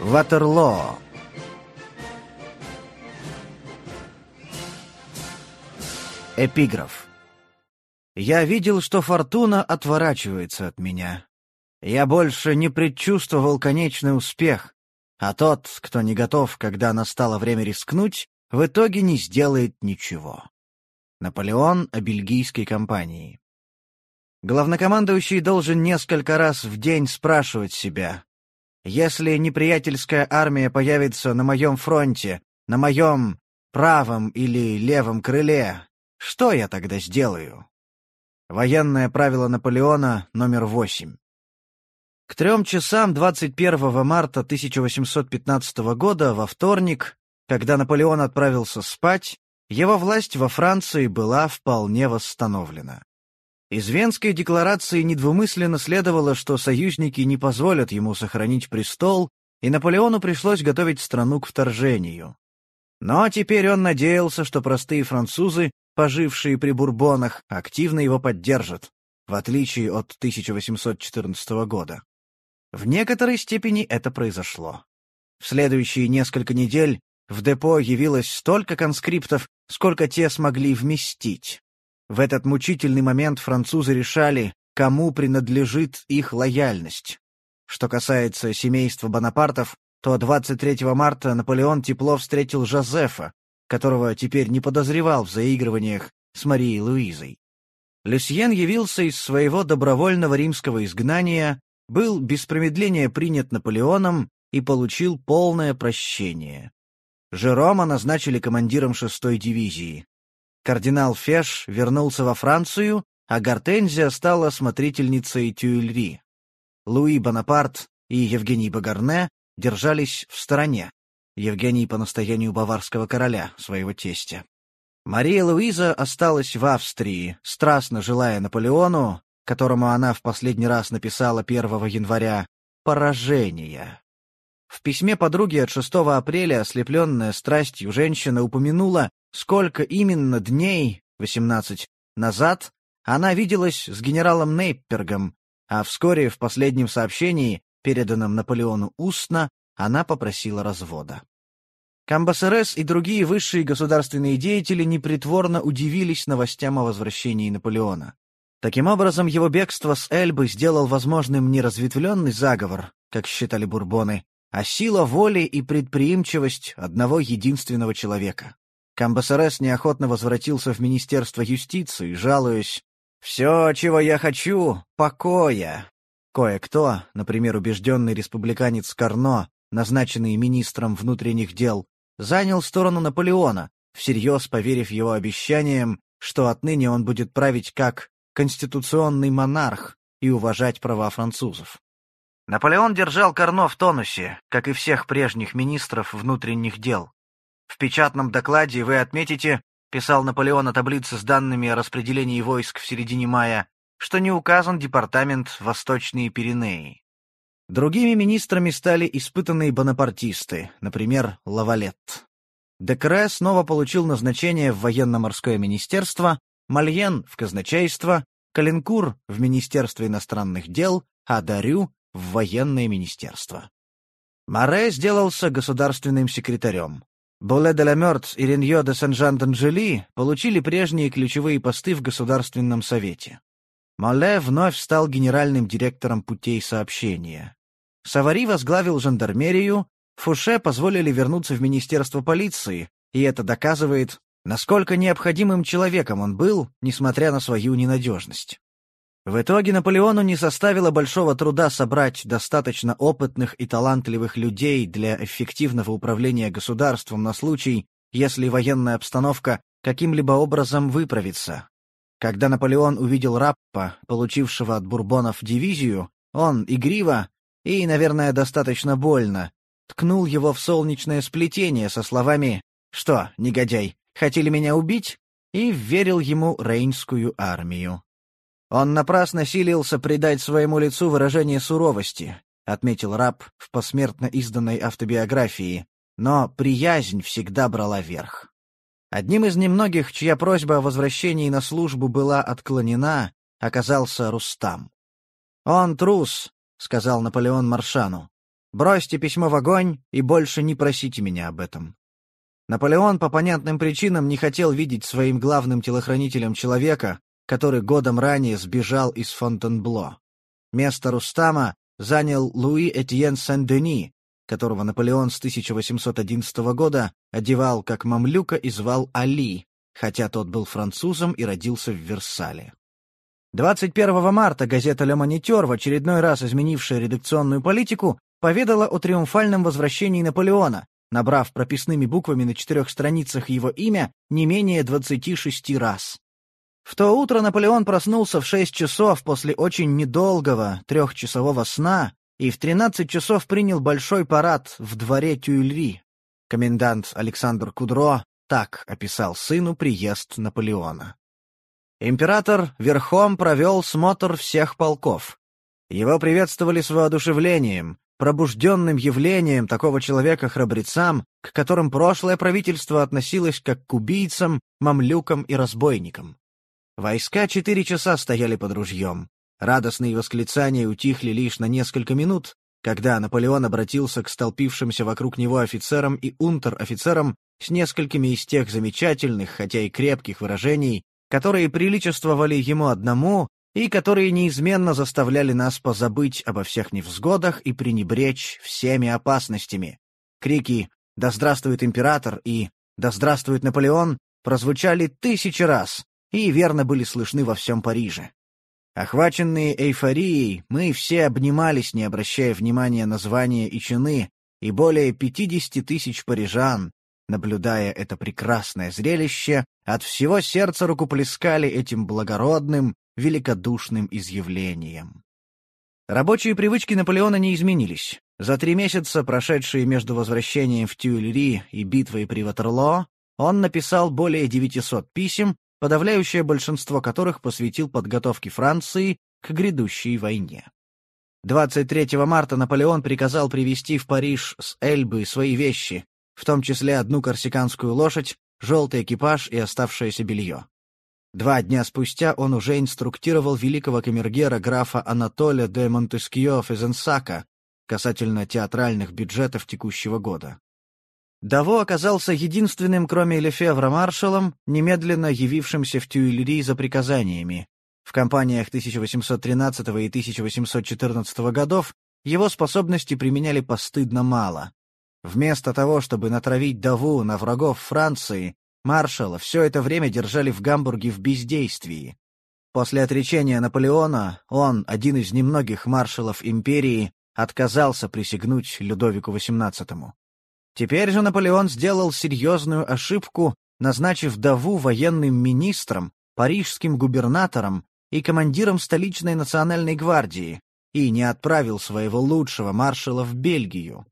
Ватерлоо. Эпиграф. Я видел, что фортуна отворачивается от меня. Я больше не предчувствовал конечный успех, а тот, кто не готов, когда настало время рискнуть, в итоге не сделает ничего. Наполеон о бельгийской компании. Главнокомандующий должен несколько раз в день спрашивать себя, если неприятельская армия появится на моем фронте, на моем правом или левом крыле, что я тогда сделаю? Военное правило Наполеона номер восемь. К трем часам 21 марта 1815 года, во вторник, когда Наполеон отправился спать, его власть во Франции была вполне восстановлена. Из Венской декларации недвумысленно следовало, что союзники не позволят ему сохранить престол, и Наполеону пришлось готовить страну к вторжению. Но теперь он надеялся, что простые французы, пожившие при Бурбонах, активно его поддержат, в отличие от 1814 года. В некоторой степени это произошло. В следующие несколько недель в депо явилось столько конскриптов, сколько те смогли вместить. В этот мучительный момент французы решали, кому принадлежит их лояльность. Что касается семейства Бонапартов, то 23 марта Наполеон тепло встретил Жозефа, которого теперь не подозревал в заигрываниях с Марией Луизой. Люсьен явился из своего добровольного римского изгнания, был без промедления принят Наполеоном и получил полное прощение. Жерома назначили командиром шестой дивизии. Кардинал Феш вернулся во Францию, а Гортензия стала смотрительницей Тюильри. Луи Бонапарт и Евгений Багарне держались в стороне. Евгений по настоянию баварского короля, своего тестя. Мария Луиза осталась в Австрии, страстно желая Наполеону, которому она в последний раз написала 1 января, поражения. В письме подруги от 6 апреля, ослепленная страстью, женщина упомянула, сколько именно дней, 18, назад, она виделась с генералом Нейппергом, а вскоре в последнем сообщении, переданном Наполеону устно, она попросила развода. Камбасерес и другие высшие государственные деятели непритворно удивились новостям о возвращении Наполеона. Таким образом, его бегство с Эльбы сделал возможным не разветвленный заговор, как считали бурбоны, а сила воли и предприимчивость одного единственного человека. Камбасарес неохотно возвратился в Министерство юстиции, жалуясь «Все, чего я хочу — покоя». Кое-кто, например, убежденный республиканец Карно, назначенный министром внутренних дел, занял сторону Наполеона, всерьез поверив его обещаниям, что отныне он будет править как конституционный монарх и уважать права французов. Наполеон держал Карно в тонусе, как и всех прежних министров внутренних дел. В печатном докладе вы отметите, писал Наполеон о таблице с данными о распределении войск в середине мая, что не указан департамент Восточные Пиренеи. Другими министрами стали испытанные бонапартисты, например, Лавалет. Декре снова получил назначение в военно-морское министерство, Мальен — в казначейство, Калинкур — в Министерство иностранных дел, а Дарю в военное министерство. Море сделался государственным секретарем. Боле де ла Мёрт и Реньо де Сен-Жан-Д'Анжели получили прежние ключевые посты в Государственном совете. Моле вновь стал генеральным директором путей сообщения. Савари возглавил жандармерию, Фуше позволили вернуться в Министерство полиции, и это доказывает, насколько необходимым человеком он был, несмотря на свою ненадежность. В итоге Наполеону не составило большого труда собрать достаточно опытных и талантливых людей для эффективного управления государством на случай, если военная обстановка каким-либо образом выправится. Когда Наполеон увидел Раппа, получившего от бурбонов дивизию, он игриво и, наверное, достаточно больно ткнул его в солнечное сплетение со словами «Что, негодяй, хотели меня убить?» и верил ему Рейнскую армию. Он напрасно силился придать своему лицу выражение суровости, отметил раб в посмертно изданной автобиографии, но приязнь всегда брала верх. Одним из немногих, чья просьба о возвращении на службу была отклонена, оказался Рустам. «Он трус», — сказал Наполеон Маршану. Бросьте письмо в огонь и больше не просите меня об этом». Наполеон по понятным причинам не хотел видеть своим главным телохранителем человека, который годом ранее сбежал из Фонтенбло. Место Рустама занял Луи Этьен Сен-Дени, которого Наполеон с 1811 года одевал как мамлюка и звал Али, хотя тот был французом и родился в Версале. 21 марта газета «Ле Монитер», в очередной раз изменившая редакционную политику, поведала о триумфальном возвращении Наполеона, набрав прописными буквами на четырех страницах его имя не менее 26 раз. В то утро Наполеон проснулся в 6 часов после очень недолгого трехчасового сна и в 13 часов принял большой парад в дворе Тюильри. Комендант Александр Кудро так описал сыну приезд Наполеона. Император верхом провел смотр всех полков. Его приветствовали с воодушевлением, пробужденным явлением такого человека-храбрецам, к которым прошлое правительство относилось как к убийцам, мамлюкам и разбойникам. Войска четыре часа стояли под ружьем. Радостные восклицания утихли лишь на несколько минут, когда Наполеон обратился к столпившимся вокруг него офицерам и унтер-офицерам с несколькими из тех замечательных, хотя и крепких выражений, которые приличествовали ему одному и которые неизменно заставляли нас позабыть обо всех невзгодах и пренебречь всеми опасностями. Крики «Да здравствует император!» и «Да здравствует Наполеон!» прозвучали тысячи раз и верно были слышны во всем Париже. Охваченные эйфорией, мы все обнимались, не обращая внимания на звания и чины, и более пятидесяти тысяч парижан, наблюдая это прекрасное зрелище, от всего сердца рукоплескали этим благородным, великодушным изъявлением. Рабочие привычки Наполеона не изменились. За три месяца, прошедшие между возвращением в Тюильри и битвой при Ватерлоо, он написал более 900 писем, подавляющее большинство которых посвятил подготовке Франции к грядущей войне. 23 марта Наполеон приказал привезти в Париж с Эльбы свои вещи, в том числе одну корсиканскую лошадь, желтый экипаж и оставшееся белье. Два дня спустя он уже инструктировал великого камергера графа Анатолия де Монтескио Фезенсака касательно театральных бюджетов текущего года. Даво оказался единственным, кроме Лефевра маршалом, немедленно явившимся в Тюильри за приказаниями. В кампаниях 1813 и 1814 годов его способности применяли постыдно мало. Вместо того, чтобы натравить Даву на врагов Франции, Маршала все это время держали в Гамбурге в бездействии. После отречения Наполеона он, один из немногих маршалов империи, отказался присягнуть Людовику XVIII. Теперь же Наполеон сделал серьезную ошибку, назначив Даву военным министром, парижским губернатором и командиром столичной национальной гвардии, и не отправил своего лучшего маршала в Бельгию.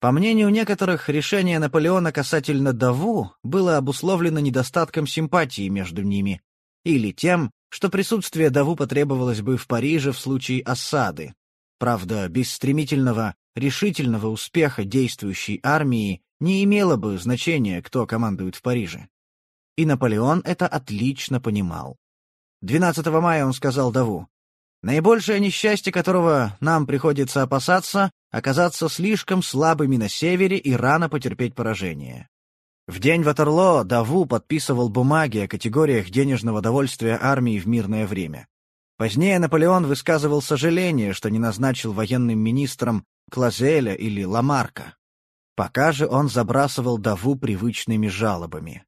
По мнению некоторых, решение Наполеона касательно Даву было обусловлено недостатком симпатии между ними или тем, что присутствие Даву потребовалось бы в Париже в случае осады. Правда, без стремительного, решительного успеха действующей армии не имело бы значения, кто командует в Париже. И Наполеон это отлично понимал. 12 мая он сказал Даву, Наибольшее несчастье которого нам приходится опасаться, оказаться слишком слабыми на севере и рано потерпеть поражение. В день Ватерлоо Даву подписывал бумаги о категориях денежного довольствия армии в мирное время. Позднее Наполеон высказывал сожаление, что не назначил военным министром Клазеля или Ламарка. Пока же он забрасывал Даву привычными жалобами.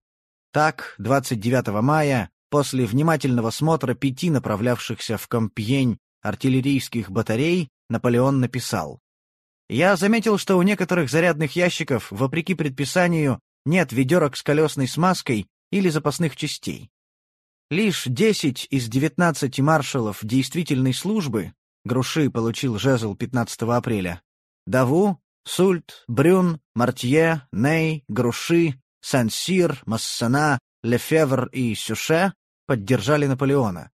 Так, 29 мая После внимательного смотра пяти направлявшихся в Компьень артиллерийских батарей Наполеон написал. «Я заметил, что у некоторых зарядных ящиков, вопреки предписанию, нет ведерок с колесной смазкой или запасных частей. Лишь десять из девятнадцати маршалов действительной службы Груши получил жезл 15 апреля. Даву, Сульт, Брюн, Мартье, Ней, Груши, Сансир, Массана, Лефевр и Сюше поддержали Наполеона.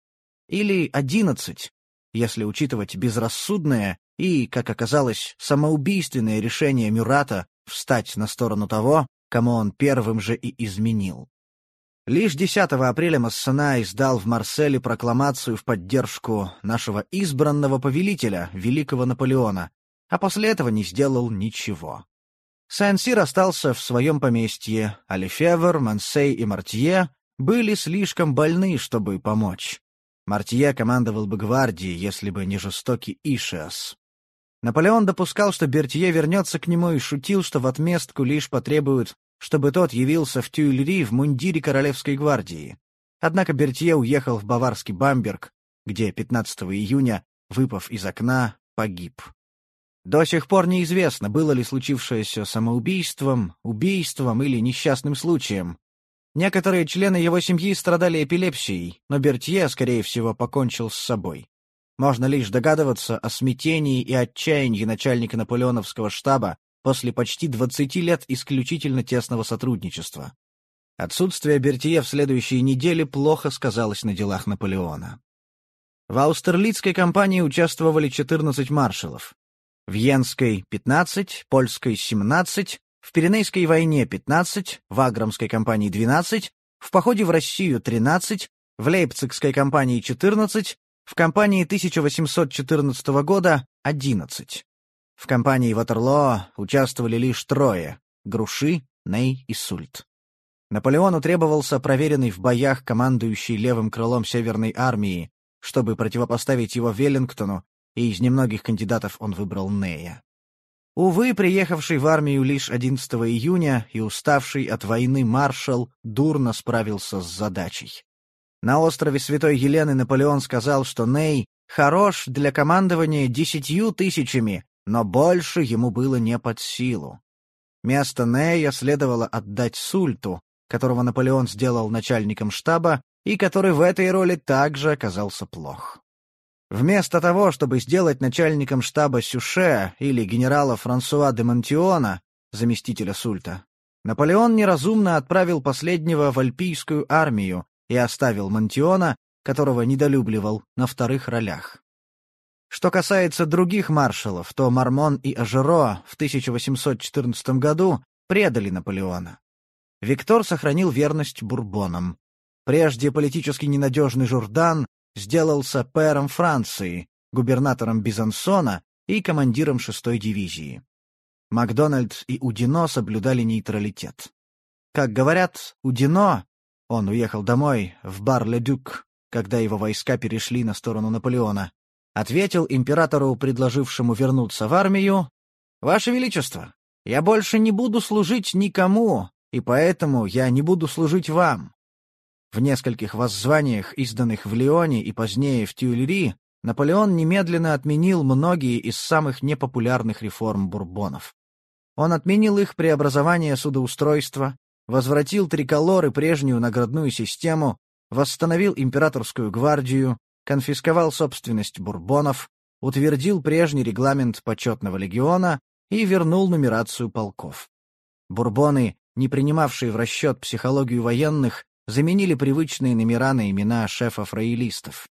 Или одиннадцать, если учитывать безрассудное и, как оказалось, самоубийственное решение Мюрата встать на сторону того, кому он первым же и изменил. Лишь 10 апреля Массена издал в Марселе прокламацию в поддержку нашего избранного повелителя, великого Наполеона, а после этого не сделал ничего. Сен-Сир остался в своем поместье, а Лефевр, Мансей и Мартье были слишком больны, чтобы помочь. Мартье командовал бы гвардией, если бы не жестокий Ишиас. Наполеон допускал, что Бертье вернется к нему и шутил, что в отместку лишь потребуют, чтобы тот явился в Тюильри в мундире Королевской гвардии. Однако Бертье уехал в баварский Бамберг, где 15 июня, выпав из окна, погиб. До сих пор неизвестно, было ли случившееся самоубийством, убийством или несчастным случаем. Некоторые члены его семьи страдали эпилепсией, но Бертье, скорее всего, покончил с собой. Можно лишь догадываться о смятении и отчаянии начальника наполеоновского штаба после почти 20 лет исключительно тесного сотрудничества. Отсутствие Бертье в следующие недели плохо сказалось на делах Наполеона. В Аустерлицкой кампании участвовали 14 маршалов. В Йенской — 15, Польской — 17, в Пиренейской войне — 15, в Аграмской кампании — 12, в походе в Россию — 13, в Лейпцигской кампании — 14, в кампании 1814 года — 11. В кампании Ватерлоо участвовали лишь трое — Груши, Ней и Сульт. Наполеону требовался проверенный в боях командующий левым крылом Северной армии, чтобы противопоставить его Веллингтону и из немногих кандидатов он выбрал Нея. Увы, приехавший в армию лишь 11 июня и уставший от войны маршал дурно справился с задачей. На острове Святой Елены Наполеон сказал, что Ней хорош для командования десятью тысячами, но больше ему было не под силу. Место Нея следовало отдать Сульту, которого Наполеон сделал начальником штаба и который в этой роли также оказался плох. Вместо того, чтобы сделать начальником штаба Сюше или генерала Франсуа де Монтиона, заместителя Сульта, Наполеон неразумно отправил последнего в Альпийскую армию и оставил Монтиона, которого недолюбливал, на вторых ролях. Что касается других маршалов, то Мармон и Ажеро в 1814 году предали Наполеона. Виктор сохранил верность Бурбонам. Прежде политически ненадежный Журдан сделался пэром Франции, губернатором Бизансона и командиром шестой дивизии. Макдональд и Удино соблюдали нейтралитет. Как говорят, Удино, он уехал домой, в Бар-ле-Дюк, когда его войска перешли на сторону Наполеона, ответил императору, предложившему вернуться в армию, «Ваше Величество, я больше не буду служить никому, и поэтому я не буду служить вам. В нескольких воззваниях, изданных в Лионе и позднее в Тюильри, Наполеон немедленно отменил многие из самых непопулярных реформ бурбонов. Он отменил их преобразование судоустройства, возвратил триколор и прежнюю наградную систему, восстановил императорскую гвардию, конфисковал собственность бурбонов, утвердил прежний регламент почетного легиона и вернул нумерацию полков. Бурбоны, не принимавшие в расчет психологию военных, заменили привычные номера на имена шефов-роялистов.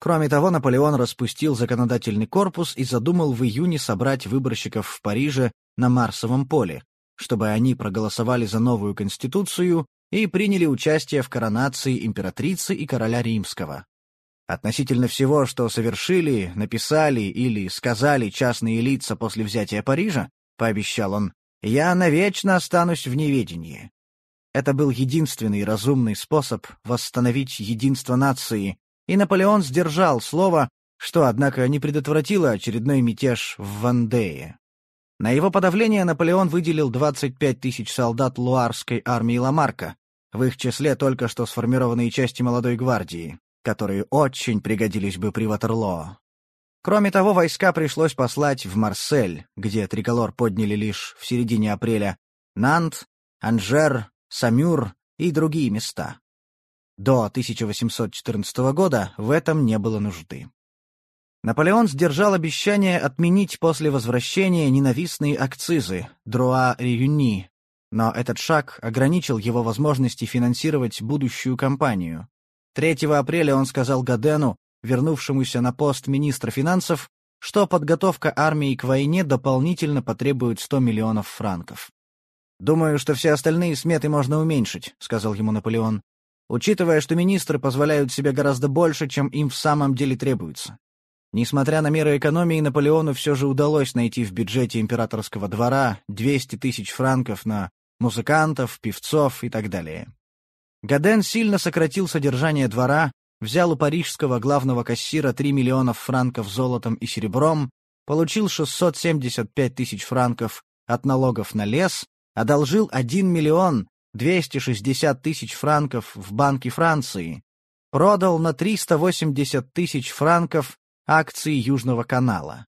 Кроме того, Наполеон распустил законодательный корпус и задумал в июне собрать выборщиков в Париже на Марсовом поле, чтобы они проголосовали за новую конституцию и приняли участие в коронации императрицы и короля римского. Относительно всего, что совершили, написали или сказали частные лица после взятия Парижа, пообещал он, я навечно останусь в неведении. Это был единственный разумный способ восстановить единство нации, и Наполеон сдержал слово, что, однако, не предотвратило очередной мятеж в Вандее. На его подавление Наполеон выделил 25 тысяч солдат Луарской армии Ламарка, в их числе только что сформированные части молодой гвардии, которые очень пригодились бы при Ватерлоо. Кроме того, войска пришлось послать в Марсель, где триколор подняли лишь в середине апреля, Нант, Анжер, Самюр и другие места. До 1814 года в этом не было нужды. Наполеон сдержал обещание отменить после возвращения ненавистные акцизы «Друа-Реюни», но этот шаг ограничил его возможности финансировать будущую кампанию. 3 апреля он сказал Гадену, вернувшемуся на пост министра финансов, что подготовка армии к войне дополнительно потребует 100 миллионов франков. «Думаю, что все остальные сметы можно уменьшить», — сказал ему Наполеон, «учитывая, что министры позволяют себе гораздо больше, чем им в самом деле требуется. Несмотря на меры экономии, Наполеону все же удалось найти в бюджете императорского двора 200 тысяч франков на музыкантов, певцов и так далее. Гаден сильно сократил содержание двора, взял у парижского главного кассира 3 миллионов франков золотом и серебром, получил 675 тысяч франков от налогов на лес, одолжил 1 миллион 260 тысяч франков в Банке Франции, продал на 380 тысяч франков акции Южного канала.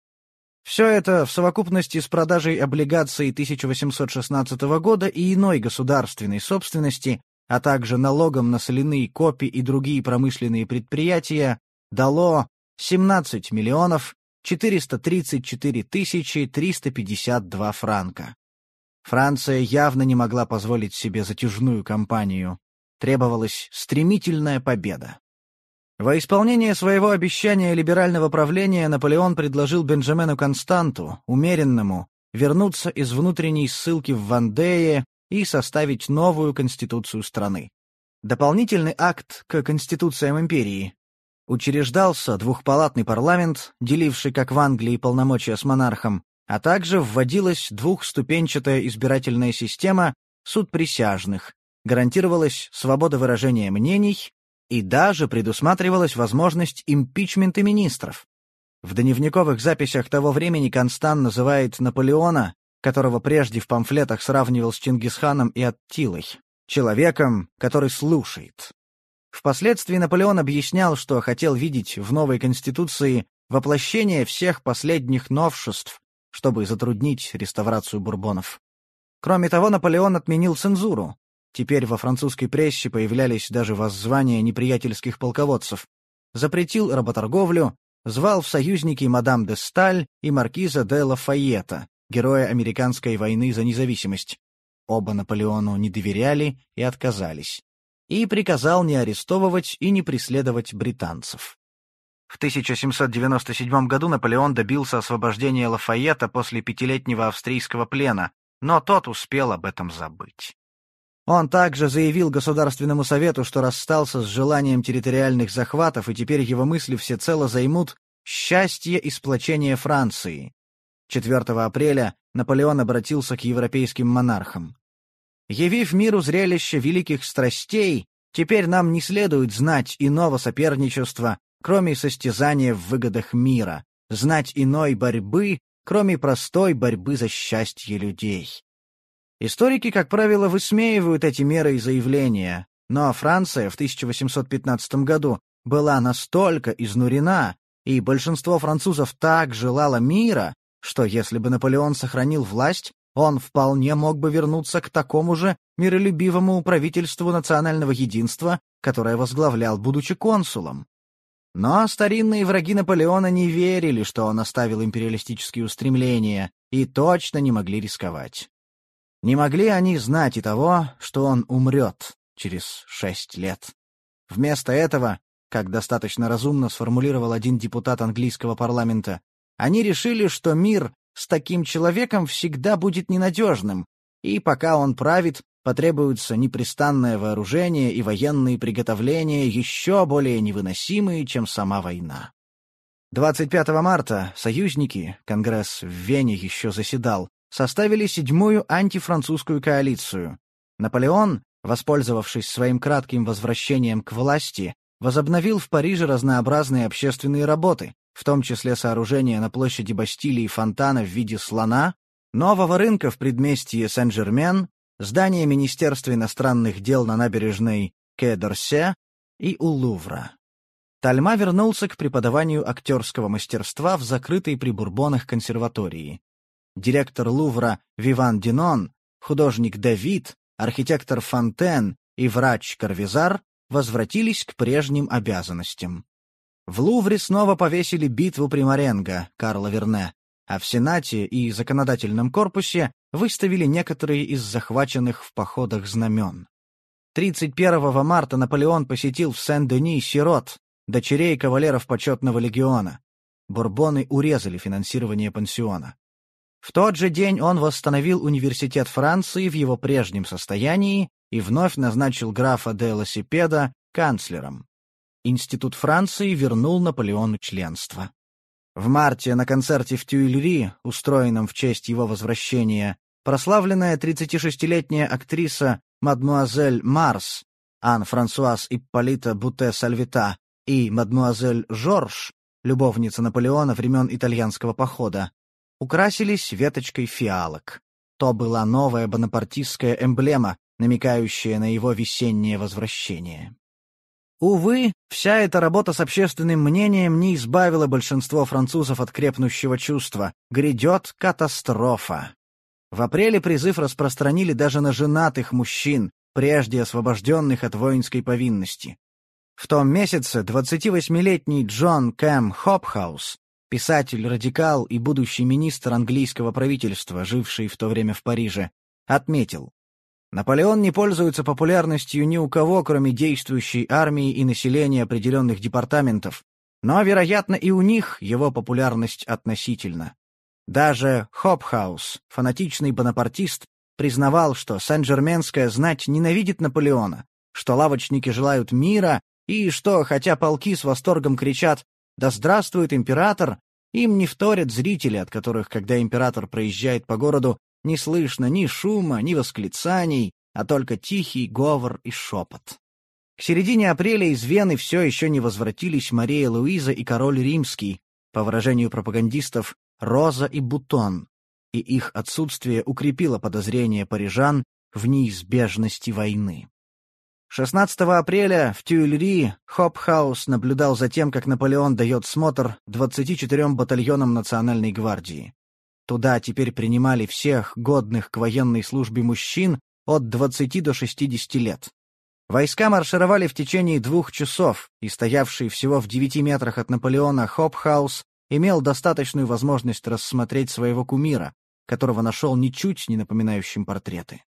Все это в совокупности с продажей облигаций 1816 года и иной государственной собственности, а также налогом на соляные копи и другие промышленные предприятия, дало 17 миллионов 434 тысячи 352 франка. Франция явно не могла позволить себе затяжную кампанию. Требовалась стремительная победа. Во исполнение своего обещания либерального правления Наполеон предложил Бенджамену Константу, умеренному, вернуться из внутренней ссылки в Вандее и составить новую конституцию страны. Дополнительный акт к конституциям империи. Учреждался двухпалатный парламент, деливший, как в Англии, полномочия с монархом, а также вводилась двухступенчатая избирательная система суд присяжных, гарантировалась свобода выражения мнений, и даже предусматривалась возможность импичмента министров. В дневниковых записях того времени Констан называет Наполеона, которого прежде в памфлетах сравнивал с Чингисханом и Аттилой, человеком, который слушает. Впоследствии Наполеон объяснял, что хотел видеть в новой конституции воплощение всех последних новшеств, чтобы затруднить реставрацию бурбонов. Кроме того, Наполеон отменил цензуру, Теперь во французской прессе появлялись даже воззвания неприятельских полководцев. Запретил работорговлю, звал в союзники мадам де Сталь и маркиза де Лафайета, героя американской войны за независимость. Оба Наполеону не доверяли и отказались. И приказал не арестовывать и не преследовать британцев. В 1797 году Наполеон добился освобождения Лафайета после пятилетнего австрийского плена, но тот успел об этом забыть. Он также заявил Государственному Совету, что расстался с желанием территориальных захватов, и теперь его мысли всецело займут счастье и сплочение Франции. 4 апреля Наполеон обратился к европейским монархам. «Явив миру зрелище великих страстей, теперь нам не следует знать иного соперничества, кроме состязания в выгодах мира, знать иной борьбы, кроме простой борьбы за счастье людей. Историки, как правило, высмеивают эти меры и заявления, но Франция в 1815 году была настолько изнурена, и большинство французов так желало мира, что если бы Наполеон сохранил власть, он вполне мог бы вернуться к такому же миролюбивому правительству национального единства, которое возглавлял, будучи консулом. Но старинные враги Наполеона не верили, что он оставил империалистические устремления, и точно не могли рисковать. Не могли они знать и того, что он умрет через шесть лет. Вместо этого, как достаточно разумно сформулировал один депутат английского парламента, они решили, что мир с таким человеком всегда будет ненадежным, и пока он правит, потребуется непрестанное вооружение и военные приготовления еще более невыносимые, чем сама война. 25 марта союзники, Конгресс в Вене еще заседал, составили седьмую антифранцузскую коалицию. Наполеон, воспользовавшись своим кратким возвращением к власти, возобновил в Париже разнообразные общественные работы, в том числе сооружение на площади Бастилии фонтана в виде слона, нового рынка в предместье Сен-Жермен, здание Министерства иностранных дел на набережной Ке-Дорсе и у Лувра. Тальма вернулся к преподаванию актерского мастерства в закрытой при Бурбонах консерватории директор Лувра Виван Динон, художник Давид, архитектор Фонтен и врач Карвизар возвратились к прежним обязанностям. В Лувре снова повесили битву при Маренго Карла Верне, а в Сенате и законодательном корпусе выставили некоторые из захваченных в походах знамен. 31 марта Наполеон посетил в Сен-Дени сирот, дочерей кавалеров почетного легиона. Бурбоны урезали финансирование пансиона. В тот же день он восстановил университет Франции в его прежнем состоянии и вновь назначил графа де Лосипеда канцлером. Институт Франции вернул Наполеону членство. В марте на концерте в Тюильри, устроенном в честь его возвращения, прославленная 36-летняя актриса мадмуазель Марс, Ан-Франсуаз Ипполита Буте-Сальвита и мадмуазель Жорж, любовница Наполеона времен итальянского похода, украсились веточкой фиалок. То была новая бонапартистская эмблема, намекающая на его весеннее возвращение. Увы, вся эта работа с общественным мнением не избавила большинство французов от крепнущего чувства. Грядет катастрофа. В апреле призыв распространили даже на женатых мужчин, прежде освобожденных от воинской повинности. В том месяце 28-летний Джон Кэм Хопхаус, писатель-радикал и будущий министр английского правительства, живший в то время в Париже, отметил, Наполеон не пользуется популярностью ни у кого, кроме действующей армии и населения определенных департаментов, но, вероятно, и у них его популярность относительна. Даже Хопхаус, фанатичный бонапартист, признавал, что Сен-Жерменская знать ненавидит Наполеона, что лавочники желают мира и что, хотя полки с восторгом кричат «Да здравствует император!», им не вторят зрители, от которых, когда император проезжает по городу, не слышно ни шума, ни восклицаний, а только тихий говор и шепот. К середине апреля из Вены все еще не возвратились Мария Луиза и король римский, по выражению пропагандистов, Роза и Бутон, и их отсутствие укрепило подозрение парижан в неизбежности войны. 16 апреля в Тюильри Хобхаус наблюдал за тем, как Наполеон дает смотр 24 батальонам Национальной гвардии. Туда теперь принимали всех годных к военной службе мужчин от 20 до 60 лет. Войска маршировали в течение двух часов, и стоявший всего в девяти метрах от Наполеона Хобхаус имел достаточную возможность рассмотреть своего кумира, которого нашел ничуть не напоминающим портреты.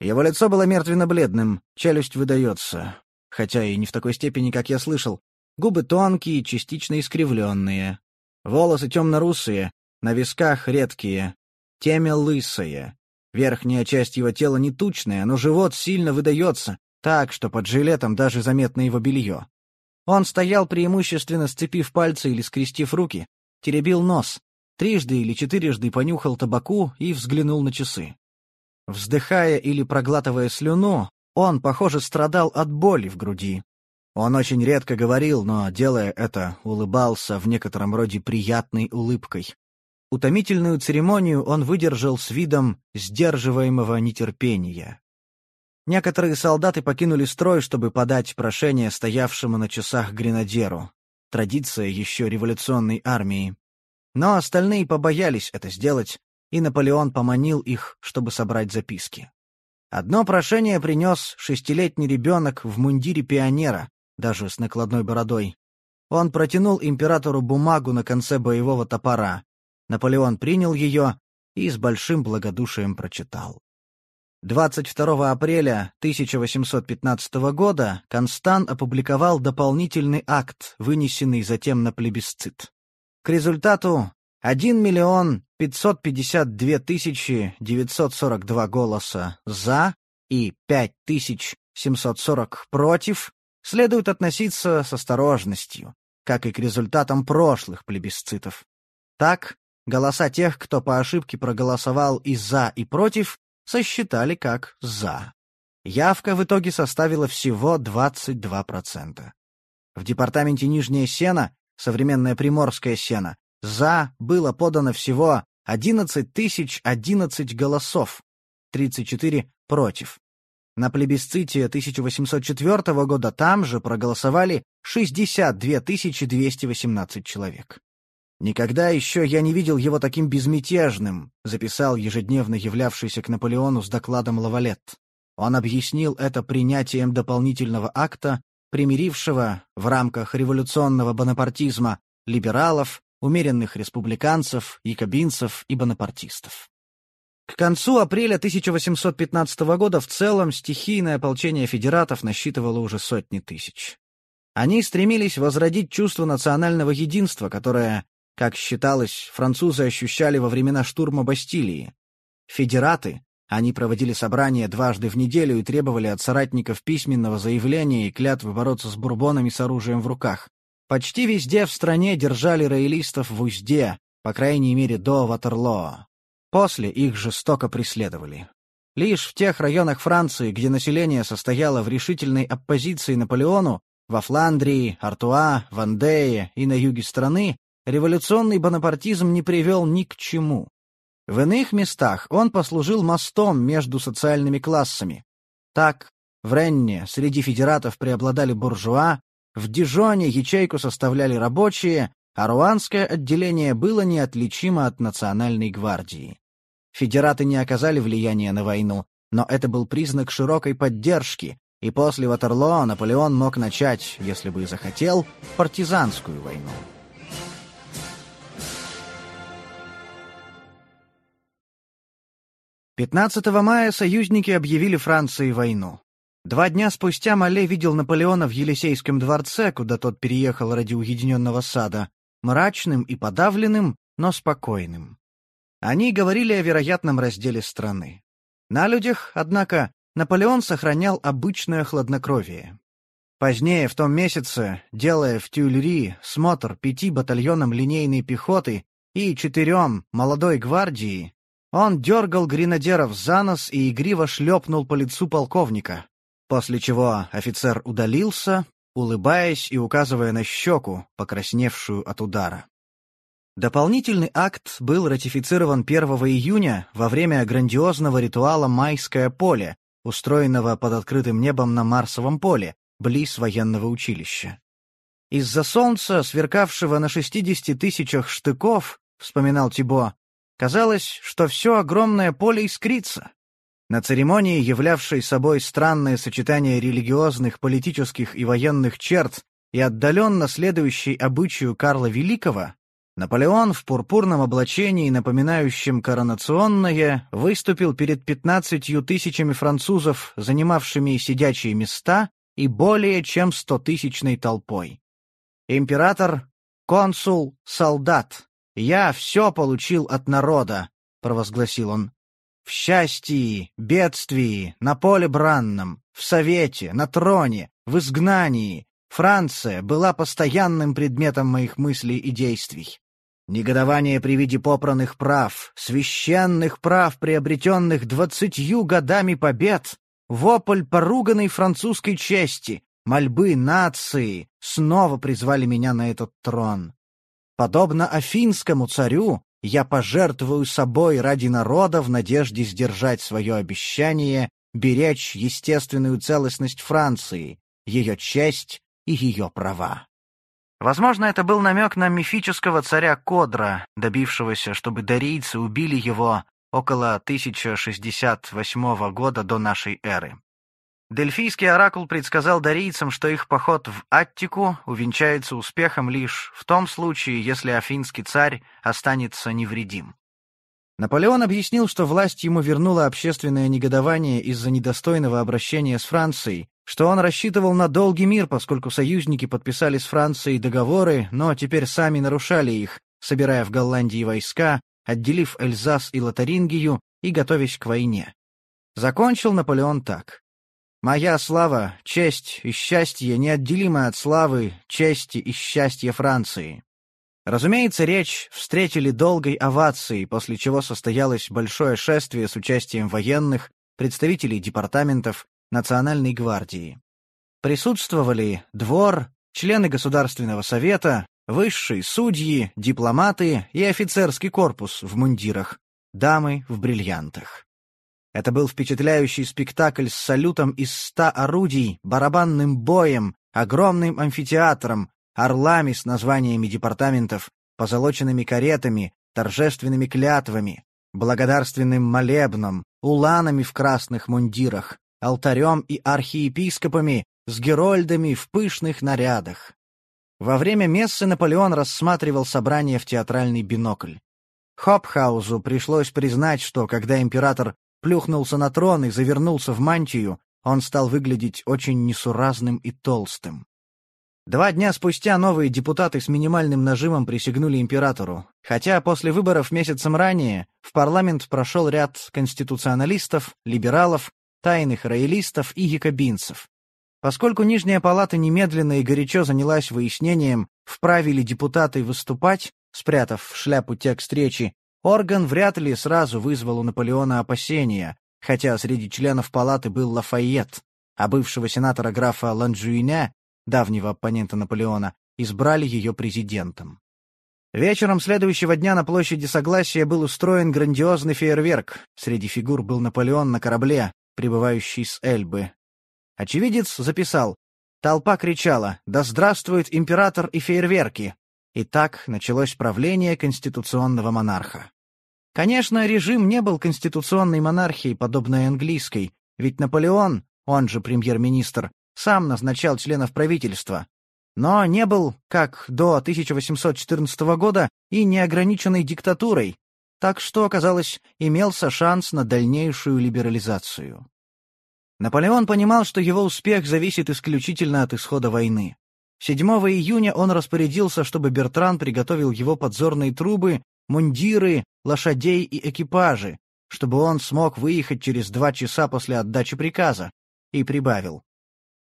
Его лицо было мертвенно-бледным, челюсть выдается, хотя и не в такой степени, как я слышал. Губы тонкие, частично искривленные. Волосы темно-русые, на висках редкие, темя лысые. Верхняя часть его тела не тучная, но живот сильно выдается, так, что под жилетом даже заметно его белье. Он стоял преимущественно сцепив пальцы или скрестив руки, теребил нос, трижды или четырежды понюхал табаку и взглянул на часы. Вздыхая или проглатывая слюну, он, похоже, страдал от боли в груди. Он очень редко говорил, но, делая это, улыбался в некотором роде приятной улыбкой. Утомительную церемонию он выдержал с видом сдерживаемого нетерпения. Некоторые солдаты покинули строй, чтобы подать прошение стоявшему на часах гренадеру. Традиция еще революционной армии. Но остальные побоялись это сделать, и Наполеон поманил их, чтобы собрать записки. Одно прошение принес шестилетний ребенок в мундире пионера, даже с накладной бородой. Он протянул императору бумагу на конце боевого топора. Наполеон принял ее и с большим благодушием прочитал. 22 апреля 1815 года Констан опубликовал дополнительный акт, вынесенный затем на плебисцит. К результату 1 миллион 552 тысячи 942 голоса «за» и 5740 «против» следует относиться с осторожностью, как и к результатам прошлых плебисцитов. Так, голоса тех, кто по ошибке проголосовал и «за», и «против», сосчитали как «за». Явка в итоге составила всего 22%. В департаменте Нижняя Сена, современная Приморская Сена, «за» было подано всего 11 тысяч 11 голосов, 34 против. На плебисците 1804 года там же проголосовали 62 218 человек. «Никогда еще я не видел его таким безмятежным», записал ежедневно являвшийся к Наполеону с докладом Лавалет. Он объяснил это принятием дополнительного акта, примирившего в рамках революционного бонапартизма либералов, умеренных республиканцев, якобинцев и бонапартистов. К концу апреля 1815 года в целом стихийное ополчение федератов насчитывало уже сотни тысяч. Они стремились возродить чувство национального единства, которое как считалось, французы ощущали во времена штурма Бастилии. Федераты, они проводили собрания дважды в неделю и требовали от соратников письменного заявления и клятвы бороться с бурбонами с оружием в руках. Почти везде в стране держали роялистов в узде, по крайней мере до Ватерлоо. После их жестоко преследовали. Лишь в тех районах Франции, где население состояло в решительной оппозиции Наполеону, во Фландрии, Артуа, Вандее и на юге страны, революционный бонапартизм не привел ни к чему. В иных местах он послужил мостом между социальными классами. Так, в Ренне среди федератов преобладали буржуа, в Дижоне ячейку составляли рабочие, а руанское отделение было неотличимо от национальной гвардии. Федераты не оказали влияния на войну, но это был признак широкой поддержки, и после Ватерлоо Наполеон мог начать, если бы и захотел, партизанскую войну. Пятнадцатого мая союзники объявили Франции войну. Два дня спустя Мале видел Наполеона в Елисейском дворце, куда тот переехал ради уединенного сада, мрачным и подавленным, но спокойным. Они говорили о вероятном разделе страны. На людях, однако, Наполеон сохранял обычное хладнокровие. Позднее, в том месяце, делая в Тюльри смотр пяти батальонам линейной пехоты и четырем молодой гвардии, он дергал гренадеров за нос и игриво шлепнул по лицу полковника, после чего офицер удалился, улыбаясь и указывая на щеку, покрасневшую от удара. Дополнительный акт был ратифицирован 1 июня во время грандиозного ритуала «Майское поле», устроенного под открытым небом на Марсовом поле, близ военного училища. Из-за солнца, сверкавшего на 60 тысячах штыков, вспоминал Тибо, казалось, что все огромное поле искрится. На церемонии, являвшей собой странное сочетание религиозных, политических и военных черт и отдаленно следующей обычаю Карла Великого, Наполеон в пурпурном облачении, напоминающем коронационное, выступил перед пятнадцатью тысячами французов, занимавшими сидячие места, и более чем стотысячной толпой. «Император, консул, солдат, я все получил от народа», — провозгласил он. «В счастье, бедствии, на поле бранном, в совете, на троне, в изгнании, Франция была постоянным предметом моих мыслей и действий. Негодование при виде попранных прав, священных прав, приобретенных двадцатью годами побед, вопль поруганной французской чести, мольбы нации снова призвали меня на этот трон. Подобно афинскому царю, я пожертвую собой ради народа в надежде сдержать свое обещание беречь естественную целостность Франции, ее честь и ее права. Возможно, это был намек на мифического царя Кодра, добившегося, чтобы дарийцы убили его около 1068 года до нашей эры. Дельфийский оракул предсказал дарийцам, что их поход в Аттику увенчается успехом лишь в том случае, если афинский царь останется невредим. Наполеон объяснил, что власть ему вернула общественное негодование из-за недостойного обращения с Францией, что он рассчитывал на долгий мир, поскольку союзники подписали с Францией договоры, но теперь сами нарушали их, собирая в Голландии войска, отделив Эльзас и Лотарингию и готовясь к войне. Закончил Наполеон так. «Моя слава, честь и счастье неотделимы от славы, чести и счастья Франции». Разумеется, речь встретили долгой овацией, после чего состоялось большое шествие с участием военных, представителей департаментов, Национальной гвардии. Присутствовали двор, члены Государственного совета, высшие судьи, дипломаты и офицерский корпус в мундирах, дамы в бриллиантах. Это был впечатляющий спектакль с салютом из ста орудий, барабанным боем, огромным амфитеатром, орлами с названиями департаментов, позолоченными каретами, торжественными клятвами, благодарственным молебном, уланами в красных мундирах, алтарем и архиепископами с герольдами в пышных нарядах. Во время мессы Наполеон рассматривал собрание в театральный бинокль. Хопхаузу пришлось признать, что когда император плюхнулся на трон и завернулся в мантию, он стал выглядеть очень несуразным и толстым. Два дня спустя новые депутаты с минимальным нажимом присягнули императору, хотя после выборов месяцем ранее в парламент прошел ряд конституционалистов, либералов тайных роялистов и якобинцев. Поскольку Нижняя палата немедленно и горячо занялась выяснением, вправе ли депутаты выступать, спрятав в шляпу текст речи, орган вряд ли сразу вызвал у Наполеона опасения, хотя среди членов палаты был Лафайет, а бывшего сенатора графа Ланжуиня, давнего оппонента Наполеона, избрали ее президентом. Вечером следующего дня на площади Согласия был устроен грандиозный фейерверк. Среди фигур был Наполеон на корабле, прибывающий с Эльбы. Очевидец записал. Толпа кричала «Да здравствует император и фейерверки!» И так началось правление конституционного монарха. Конечно, режим не был конституционной монархией, подобной английской, ведь Наполеон, он же премьер-министр, сам назначал членов правительства, но не был, как до 1814 года, и неограниченной диктатурой, так что, оказалось, имелся шанс на дальнейшую либерализацию. Наполеон понимал, что его успех зависит исключительно от исхода войны. 7 июня он распорядился, чтобы Бертран приготовил его подзорные трубы, мундиры, лошадей и экипажи, чтобы он смог выехать через два часа после отдачи приказа, и прибавил.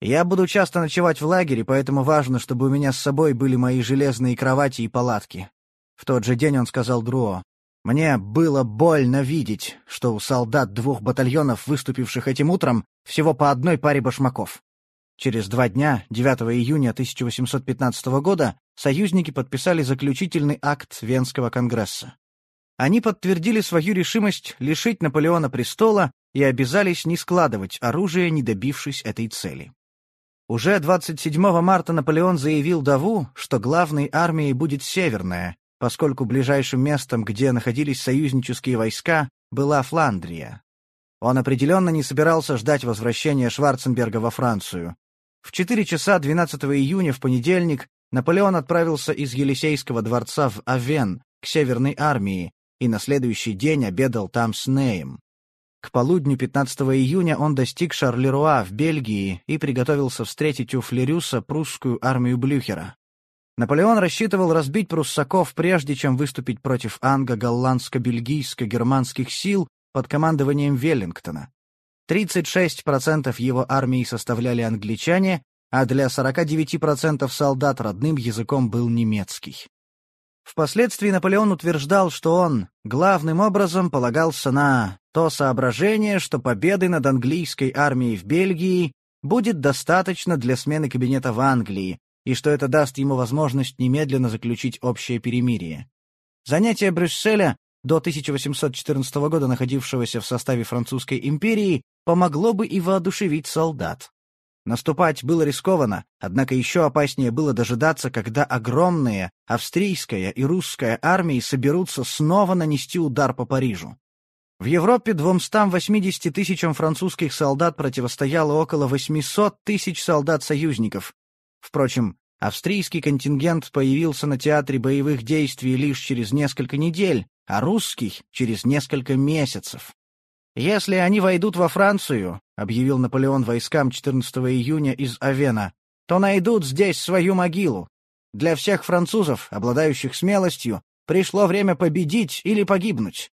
Я буду часто ночевать в лагере, поэтому важно, чтобы у меня с собой были мои железные кровати и палатки. В тот же день он сказал Друо. Мне было больно видеть, что у солдат двух батальонов, выступивших этим утром, всего по одной паре башмаков. Через два дня, 9 июня 1815 года, союзники подписали заключительный акт Венского конгресса. Они подтвердили свою решимость лишить Наполеона престола и обязались не складывать оружие, не добившись этой цели. Уже 27 марта Наполеон заявил Даву, что главной армией будет Северная, поскольку ближайшим местом, где находились союзнические войска, была Фландрия. Он определенно не собирался ждать возвращения Шварценберга во Францию. В 4 часа 12 июня в понедельник Наполеон отправился из Елисейского дворца в Авен к Северной армии и на следующий день обедал там с Неем. К полудню 15 июня он достиг Шарлеруа в Бельгии и приготовился встретить у Флерюса прусскую армию Блюхера. Наполеон рассчитывал разбить пруссаков, прежде чем выступить против анго-голландско-бельгийско-германских сил под командованием Веллингтона. 36% его армии составляли англичане, а для 49% солдат родным языком был немецкий. Впоследствии Наполеон утверждал, что он главным образом полагался на то соображение, что победы над английской армией в Бельгии будет достаточно для смены кабинета в Англии, и что это даст ему возможность немедленно заключить общее перемирие. Занятие Брюсселя, до 1814 года находившегося в составе Французской империи, помогло бы и воодушевить солдат. Наступать было рискованно, однако еще опаснее было дожидаться, когда огромные австрийская и русская армии соберутся снова нанести удар по Парижу. В Европе 280 тысячам французских солдат противостояло около 800 тысяч солдат-союзников. Впрочем, австрийский контингент появился на театре боевых действий лишь через несколько недель, а русский — через несколько месяцев. «Если они войдут во Францию», — объявил Наполеон войскам 14 июня из Авена, «то найдут здесь свою могилу. Для всех французов, обладающих смелостью, пришло время победить или погибнуть».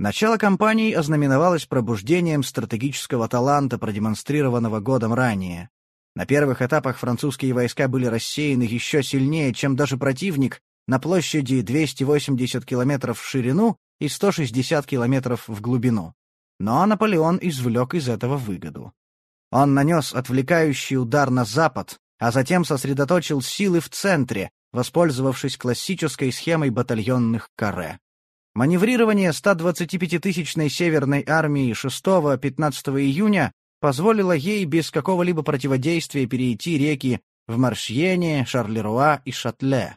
Начало кампании ознаменовалось пробуждением стратегического таланта, продемонстрированного годом ранее. На первых этапах французские войска были рассеяны еще сильнее, чем даже противник, на площади 280 километров в ширину и 160 километров в глубину. Но Наполеон извлек из этого выгоду. Он нанес отвлекающий удар на запад, а затем сосредоточил силы в центре, воспользовавшись классической схемой батальонных каре. Маневрирование 125-тысячной Северной армии 6-15 июня позволило ей без какого-либо противодействия перейти реки в Маршьене, Шарлеруа и Шатле.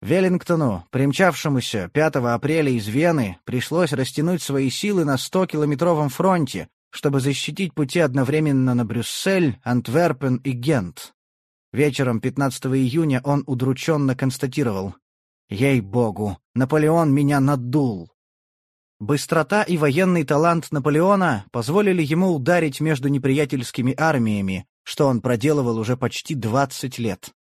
Веллингтону, примчавшемуся 5 апреля из Вены, пришлось растянуть свои силы на 100-километровом фронте, чтобы защитить пути одновременно на Брюссель, Антверпен и Гент. Вечером 15 июня он удрученно констатировал «Ей-богу, Наполеон меня надул!» Быстрота и военный талант Наполеона позволили ему ударить между неприятельскими армиями, что он проделывал уже почти 20 лет.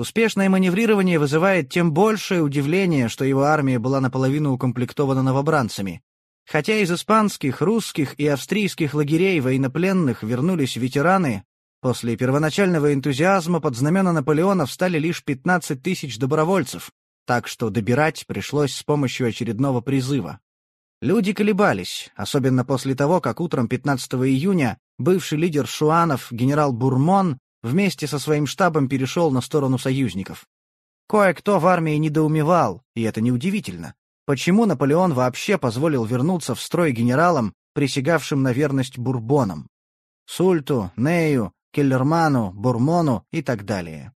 Успешное маневрирование вызывает тем большее удивление, что его армия была наполовину укомплектована новобранцами. Хотя из испанских, русских и австрийских лагерей военнопленных вернулись ветераны, После первоначального энтузиазма под знамена Наполеона встали лишь 15 тысяч добровольцев, так что добирать пришлось с помощью очередного призыва. Люди колебались, особенно после того, как утром 15 июня бывший лидер шуанов генерал Бурмон вместе со своим штабом перешел на сторону союзников. Кое-кто в армии недоумевал, и это неудивительно. Почему Наполеон вообще позволил вернуться в строй генералам, присягавшим на верность Бурбонам? Сульту, Нею, Келлерману, Бурмону и так далее.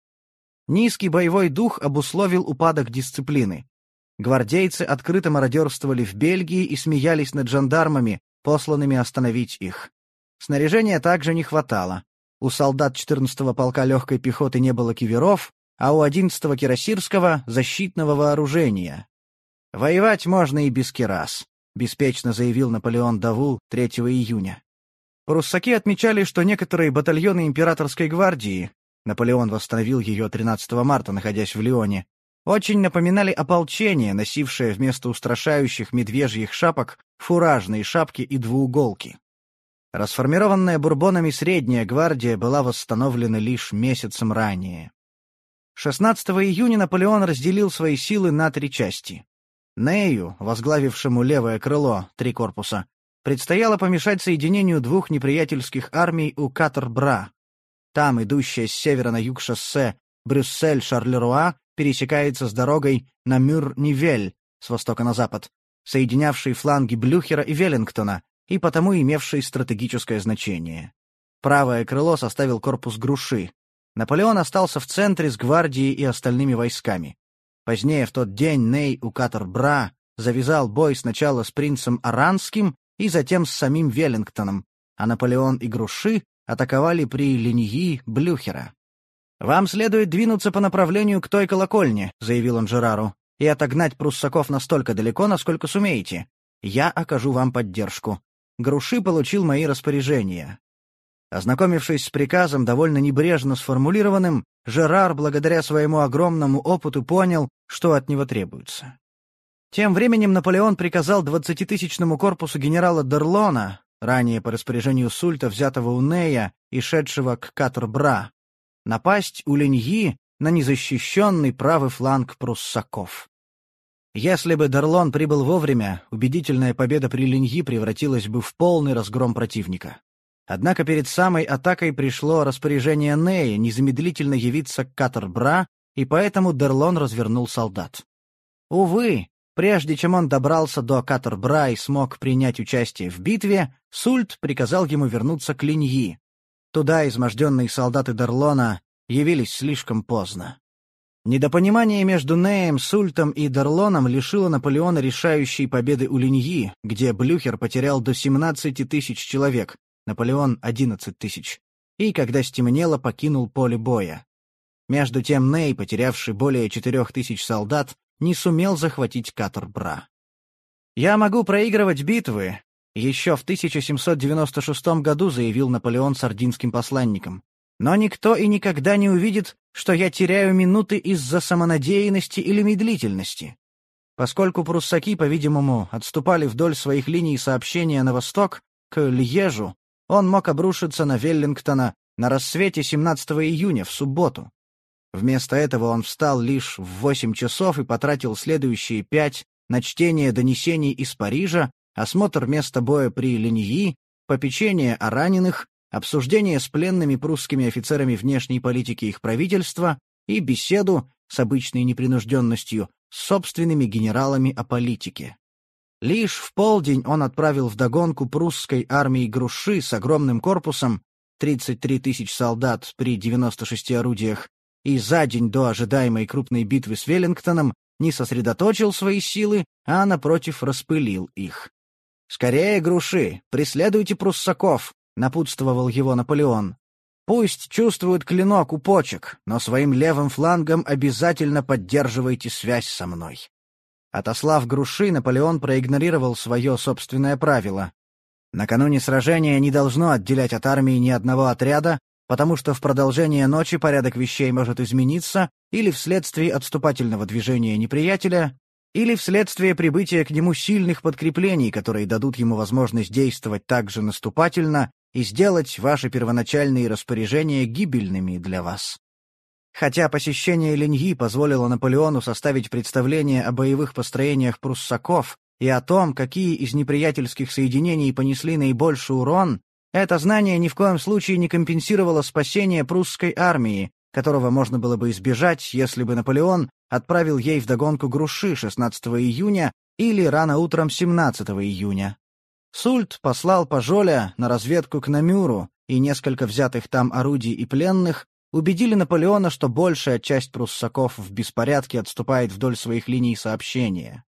Низкий боевой дух обусловил упадок дисциплины. Гвардейцы открыто мародерствовали в Бельгии и смеялись над жандармами, посланными остановить их. Снаряжения также не хватало. У солдат 14-го полка легкой пехоты не было киверов, а у 11-го кирасирского — защитного вооружения. «Воевать можно и без кирас», — беспечно заявил Наполеон Даву 3 июня. Руссаки отмечали, что некоторые батальоны императорской гвардии, Наполеон восстановил ее 13 марта, находясь в Лионе, очень напоминали ополчение, носившее вместо устрашающих медвежьих шапок фуражные шапки и двууголки. Расформированная бурбонами средняя гвардия была восстановлена лишь месяцем ранее. 16 июня Наполеон разделил свои силы на три части. Нею, возглавившему левое крыло, три корпуса, предстояло помешать соединению двух неприятельских армий у Катер-Бра. Там, идущее с севера на юг шоссе Брюссель-Шарлеруа, пересекается с дорогой на Мюр-Нивель с востока на запад, соединявшей фланги Блюхера и Веллингтона, и потому имевшей стратегическое значение. Правое крыло составил корпус Груши. Наполеон остался в центре с гвардией и остальными войсками. Позднее в тот день Ней у Катер-Бра завязал бой сначала с принцем Аранским и затем с самим Веллингтоном, а Наполеон и Груши атаковали при Леньи Блюхера. «Вам следует двинуться по направлению к той колокольне», — заявил он Жерару, «и отогнать пруссаков настолько далеко, насколько сумеете. Я окажу вам поддержку. Груши получил мои распоряжения». Ознакомившись с приказом, довольно небрежно сформулированным, Жерар, благодаря своему огромному опыту, понял, что от него требуется. Тем временем Наполеон приказал двадцатитысячному корпусу генерала Дерлона, ранее по распоряжению Сульта, взятого у Нея и шедшего к Катурбра, напасть у Леньи на незащищенный правый фланг пруссаков. Если бы Дерлон прибыл вовремя, убедительная победа при Леньи превратилась бы в полный разгром противника. Однако перед самой атакой пришло распоряжение Нея незамедлительно явиться к Катарбра, и поэтому Дерлон развернул солдат. Увы, Прежде чем он добрался до Каторбра и смог принять участие в битве, Сульт приказал ему вернуться к Линьи. Туда изможденные солдаты Дарлона явились слишком поздно. Недопонимание между Неем, Сультом и Дарлоном лишило Наполеона решающей победы у Линьи, где Блюхер потерял до 17 тысяч человек, Наполеон — 11 тысяч, и, когда стемнело, покинул поле боя. Между тем Ней, потерявший более 4 тысяч солдат, не сумел захватить Каторбра. «Я могу проигрывать битвы», — еще в 1796 году заявил Наполеон сардинским посланникам. «Но никто и никогда не увидит, что я теряю минуты из-за самонадеянности или медлительности». Поскольку пруссаки, по-видимому, отступали вдоль своих линий сообщения на восток, к Льежу, он мог обрушиться на Веллингтона на рассвете 17 июня, в субботу. Вместо этого он встал лишь в восемь часов и потратил следующие пять на чтение донесений из Парижа, осмотр места боя при Леньи, попечение о раненых, обсуждение с пленными прусскими офицерами внешней политики их правительства и беседу с обычной непринужденностью с собственными генералами о политике. Лишь в полдень он отправил вдогонку прусской армии Груши с огромным корпусом, 33 тысяч солдат при 96 орудиях, и за день до ожидаемой крупной битвы с Веллингтоном не сосредоточил свои силы, а, напротив, распылил их. «Скорее, груши, преследуйте пруссаков», — напутствовал его Наполеон. «Пусть чувствуют клинок у почек, но своим левым флангом обязательно поддерживайте связь со мной». Отослав груши, Наполеон проигнорировал свое собственное правило. Накануне сражения не должно отделять от армии ни одного отряда, потому что в продолжение ночи порядок вещей может измениться или вследствие отступательного движения неприятеля, или вследствие прибытия к нему сильных подкреплений, которые дадут ему возможность действовать так же наступательно, и сделать ваши первоначальные распоряжения гибельными для вас. Хотя посещение Леньи позволило Наполеону составить представление о боевых построениях пруссаков и о том, какие из неприятельских соединений понесли наибольший урон, это знание ни в коем случае не компенсировало спасение прусской армии, которого можно было бы избежать, если бы Наполеон отправил ей вдогонку груши 16 июня или рано утром 17 июня. Сульт послал Пажоля на разведку к Намюру, и несколько взятых там орудий и пленных убедили Наполеона, что большая часть пруссаков в беспорядке отступает вдоль своих линий сообщения.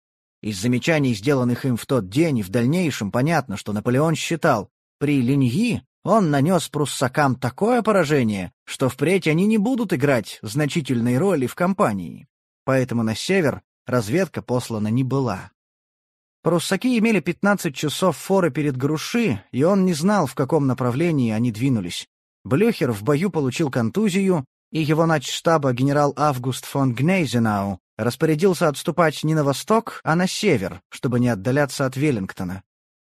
Из замечаний, сделанных им в тот день и в дальнейшем, понятно, что Наполеон считал, при Линьи он нанес пруссакам такое поражение, что впредь они не будут играть значительной роли в кампании. Поэтому на север разведка послана не была. Пруссаки имели 15 часов форы перед Груши, и он не знал, в каком направлении они двинулись. Блюхер в бою получил контузию, и его начштаба генерал Август фон Гнейзенау распорядился отступать не на восток, а на север, чтобы не отдаляться от Веллингтона.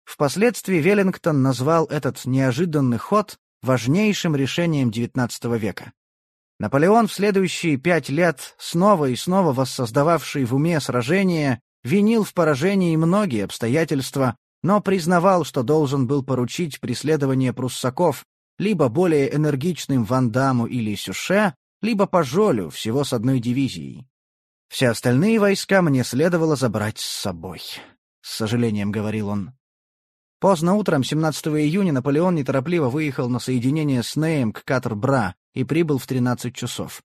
Впоследствии Веллингтон назвал этот неожиданный ход важнейшим решением XIX века. Наполеон в следующие пять лет, снова и снова воссоздававший в уме сражения, винил в поражении многие обстоятельства, но признавал, что должен был поручить преследование пруссаков либо более энергичным Вандаму или Сюше, либо по Жолю, всего с одной дивизией. Все остальные войска мне следовало забрать с собой, — с сожалением говорил он. Поздно утром 17 июня Наполеон неторопливо выехал на соединение с Неем к Катр-Бра и прибыл в 13 часов.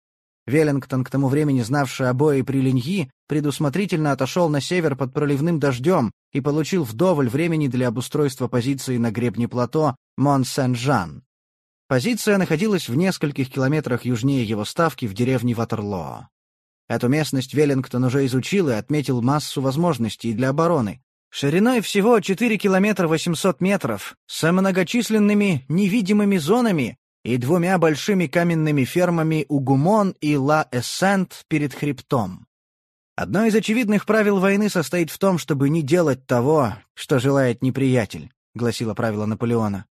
Веллингтон, к тому времени знавший обои при Линьи, предусмотрительно отошел на север под проливным дождем и получил вдоволь времени для обустройства позиции на гребне плато Мон-Сен-Жан. Позиция находилась в нескольких километрах южнее его ставки в деревне Ватерлоо. Эту местность Веллингтон уже изучил и отметил массу возможностей для обороны. Шириной всего 4 километра 800 метров, с многочисленными невидимыми зонами и двумя большими каменными фермами у Гумон и Ла-Эссент перед хребтом. Одно из очевидных правил войны состоит в том, чтобы не делать того, что желает неприятель, гласило правило Наполеона.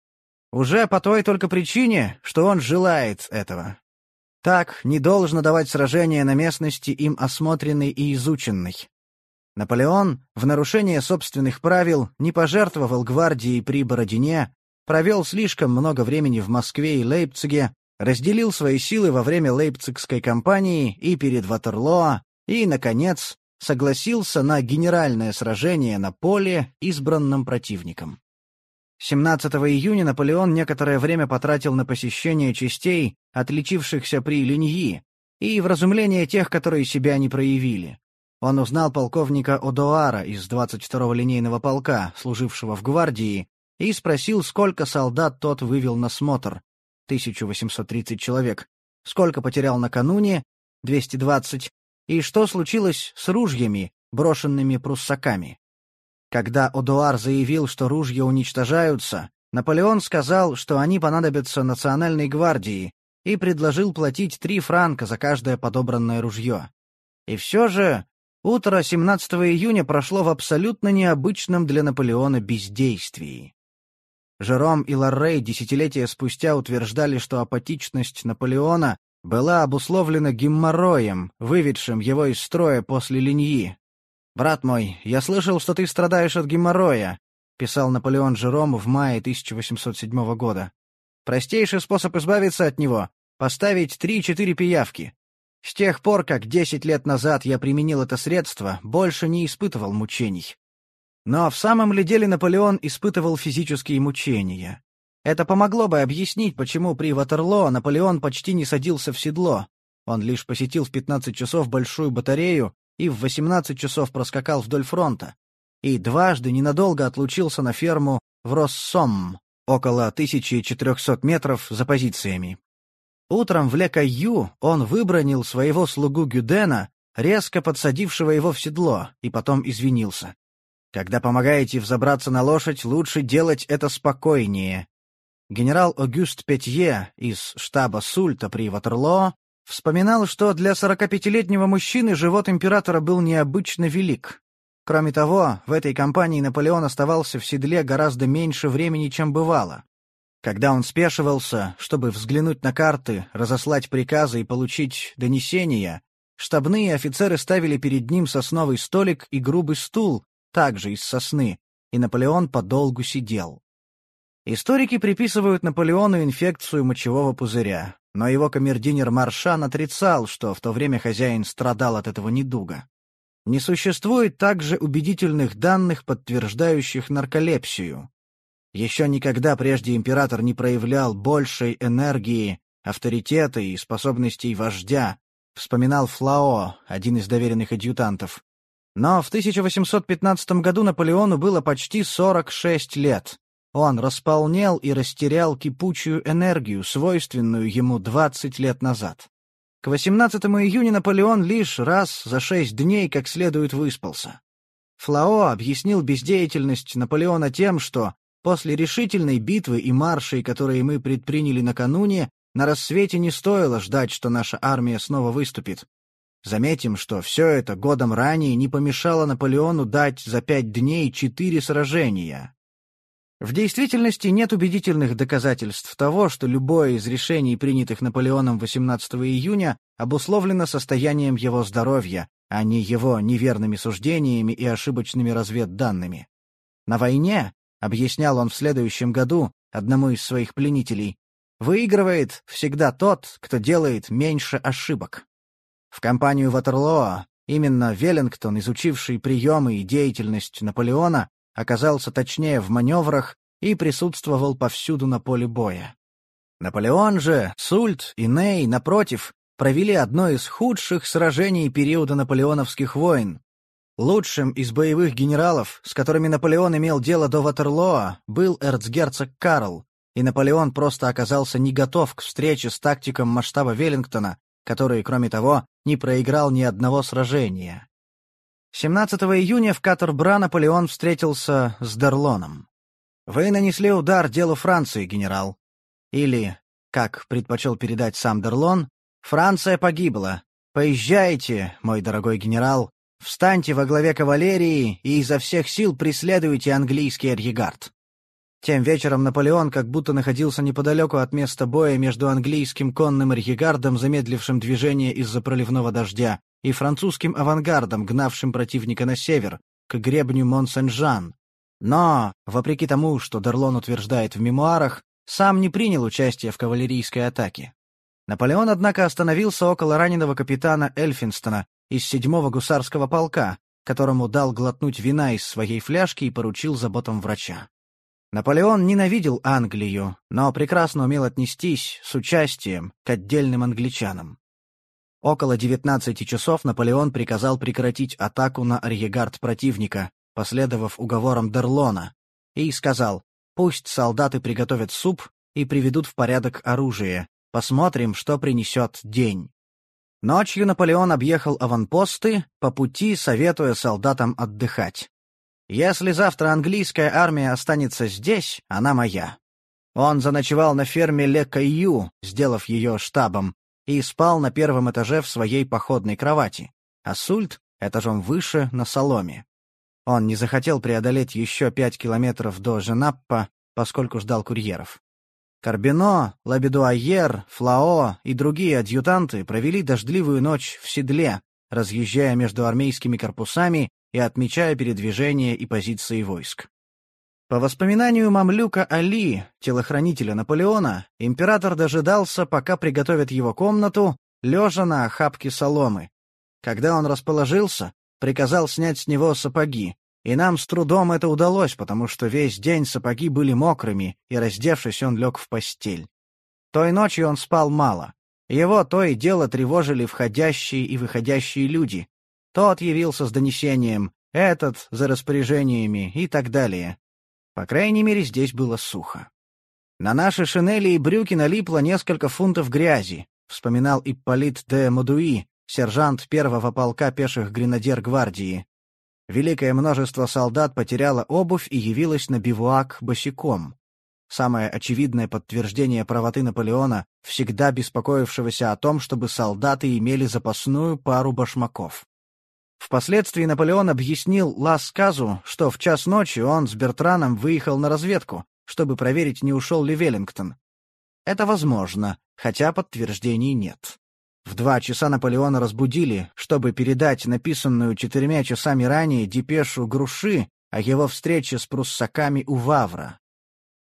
Уже по той только причине, что он желает этого. Так не должно давать сражение на местности им осмотренной и изученной. Наполеон, в нарушение собственных правил, не пожертвовал гвардией при Бородине, провел слишком много времени в Москве и Лейпциге, разделил свои силы во время Лейпцигской кампании и перед Ватерлоо, и, наконец, согласился на генеральное сражение на поле, избранном противником. 17 июня Наполеон некоторое время потратил на посещение частей, отличившихся при Линьи, и в разумление тех, которые себя не проявили. Он узнал полковника Одоара из 22-го линейного полка, служившего в гвардии, и спросил, сколько солдат тот вывел на смотр, 1830 человек, сколько потерял накануне, 220, и что случилось с ружьями, брошенными пруссаками. Когда Одуар заявил, что ружья уничтожаются, Наполеон сказал, что они понадобятся Национальной гвардии, и предложил платить три франка за каждое подобранное ружье. И все же утро 17 июня прошло в абсолютно необычном для Наполеона бездействии. Жером и Ларрей десятилетия спустя утверждали, что апатичность Наполеона была обусловлена геморроем, выведшим его из строя после линьи, «Брат мой, я слышал, что ты страдаешь от геморроя», — писал Наполеон Жерому в мае 1807 года. «Простейший способ избавиться от него — поставить три-четыре пиявки. С тех пор, как десять лет назад я применил это средство, больше не испытывал мучений». Но в самом ли деле Наполеон испытывал физические мучения? Это помогло бы объяснить, почему при Ватерлоо Наполеон почти не садился в седло. Он лишь посетил в 15 часов большую батарею и в 18 часов проскакал вдоль фронта, и дважды ненадолго отлучился на ферму в Россом, около 1400 метров за позициями. Утром в Лекаю он выбронил своего слугу Гюдена, резко подсадившего его в седло, и потом извинился. «Когда помогаете взобраться на лошадь, лучше делать это спокойнее». Генерал Огюст Петье из штаба Сульта при Ватерлоо Вспоминал, что для 45-летнего мужчины живот императора был необычно велик. Кроме того, в этой кампании Наполеон оставался в седле гораздо меньше времени, чем бывало. Когда он спешивался, чтобы взглянуть на карты, разослать приказы и получить донесения, штабные офицеры ставили перед ним сосновый столик и грубый стул, также из сосны, и Наполеон подолгу сидел. Историки приписывают Наполеону инфекцию мочевого пузыря, но его камердинер Маршан отрицал, что в то время хозяин страдал от этого недуга. Не существует также убедительных данных, подтверждающих нарколепсию. Еще никогда прежде император не проявлял большей энергии, авторитета и способностей вождя, вспоминал Флао, один из доверенных адъютантов. Но в 1815 году Наполеону было почти 46 лет. Он располнел и растерял кипучую энергию, свойственную ему 20 лет назад. К 18 июня Наполеон лишь раз за шесть дней как следует выспался. Флао объяснил бездеятельность Наполеона тем, что После решительной битвы и маршей, которые мы предприняли накануне, на рассвете не стоило ждать, что наша армия снова выступит. Заметим, что все это годом ранее не помешало Наполеону дать за пять дней четыре сражения. В действительности нет убедительных доказательств того, что любое из решений, принятых Наполеоном 18 июня, обусловлено состоянием его здоровья, а не его неверными суждениями и ошибочными разведданными. На войне объяснял он в следующем году одному из своих пленителей, выигрывает всегда тот, кто делает меньше ошибок. В кампанию Ватерлоо именно Веллингтон, изучивший приемы и деятельность Наполеона, оказался точнее в маневрах и присутствовал повсюду на поле боя. Наполеон же, Сульт и Ней, напротив, провели одно из худших сражений периода наполеоновских войн, Лучшим из боевых генералов, с которыми Наполеон имел дело до Ватерлоа, был эрцгерцог Карл, и Наполеон просто оказался не готов к встрече с тактиком масштаба Веллингтона, который, кроме того, не проиграл ни одного сражения. 17 июня в Каторбра Наполеон встретился с Дерлоном. «Вы нанесли удар делу Франции, генерал». Или, как предпочел передать сам Дерлон, «Франция погибла. Поезжайте, мой дорогой генерал, Встаньте во главе кавалерии и изо всех сил преследуйте английский арьегард». Тем вечером Наполеон как будто находился неподалеку от места боя между английским конным арьегардом, замедлившим движение из-за проливного дождя, и французским авангардом, гнавшим противника на север, к гребню Мон-Сен-Жан. Но, вопреки тому, что Дерлон утверждает в мемуарах, сам не принял участие в кавалерийской атаке. Наполеон, однако, остановился около раненого капитана Эльфинстона, из седьмого гусарского полка, которому дал глотнуть вина из своей фляжки и поручил заботам врача. Наполеон ненавидел Англию, но прекрасно умел отнестись с участием к отдельным англичанам. Около 19 часов Наполеон приказал прекратить атаку на арьегард противника, последовав уговорам Дерлона, и сказал, пусть солдаты приготовят суп и приведут в порядок оружие, посмотрим, что принесет день. Ночью Наполеон объехал аванпосты, по пути советуя солдатам отдыхать. «Если завтра английская армия останется здесь, она моя». Он заночевал на ферме Ле Кайю, сделав ее штабом, и спал на первом этаже в своей походной кровати, а Сульт — этажом выше, на соломе. Он не захотел преодолеть еще пять километров до Женаппа, поскольку ждал курьеров. Корбино, Лабедуайер, Флао и другие адъютанты провели дождливую ночь в седле, разъезжая между армейскими корпусами и отмечая передвижение и позиции войск. По воспоминанию мамлюка Али, телохранителя Наполеона, император дожидался, пока приготовят его комнату, лежа на охапке соломы. Когда он расположился, приказал снять с него сапоги, и нам с трудом это удалось, потому что весь день сапоги были мокрыми, и, раздевшись, он лег в постель. Той ночью он спал мало. Его то и дело тревожили входящие и выходящие люди. Тот явился с донесением, этот — за распоряжениями и так далее. По крайней мере, здесь было сухо. «На наши шинели и брюки налипло несколько фунтов грязи», — вспоминал Ипполит де Мадуи, сержант первого полка пеших гренадер гвардии. Великое множество солдат потеряло обувь и явилось на бивуак босиком. Самое очевидное подтверждение правоты Наполеона, всегда беспокоившегося о том, чтобы солдаты имели запасную пару башмаков. Впоследствии Наполеон объяснил Ласказу, что в час ночи он с Бертраном выехал на разведку, чтобы проверить, не ушел ли Веллингтон. Это возможно, хотя подтверждений нет. В два часа Наполеона разбудили, чтобы передать написанную четырьмя часами ранее депешу Груши о его встрече с пруссаками у Вавра.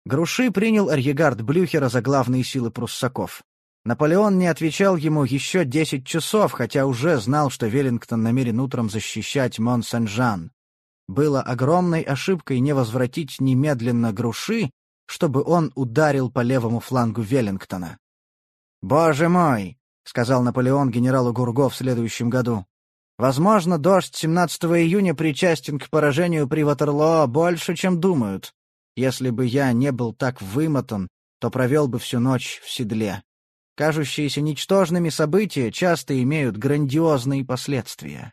Груши принял арьегард Блюхера за главные силы пруссаков. Наполеон не отвечал ему еще десять часов, хотя уже знал, что Веллингтон намерен утром защищать Мон-Сен-Жан. Было огромной ошибкой не возвратить немедленно Груши, чтобы он ударил по левому флангу Веллингтона. «Боже мой!» — сказал Наполеон генералу Гурго в следующем году. «Возможно, дождь 17 июня причастен к поражению при Ватерлоо больше, чем думают. Если бы я не был так вымотан, то провел бы всю ночь в седле. Кажущиеся ничтожными события часто имеют грандиозные последствия».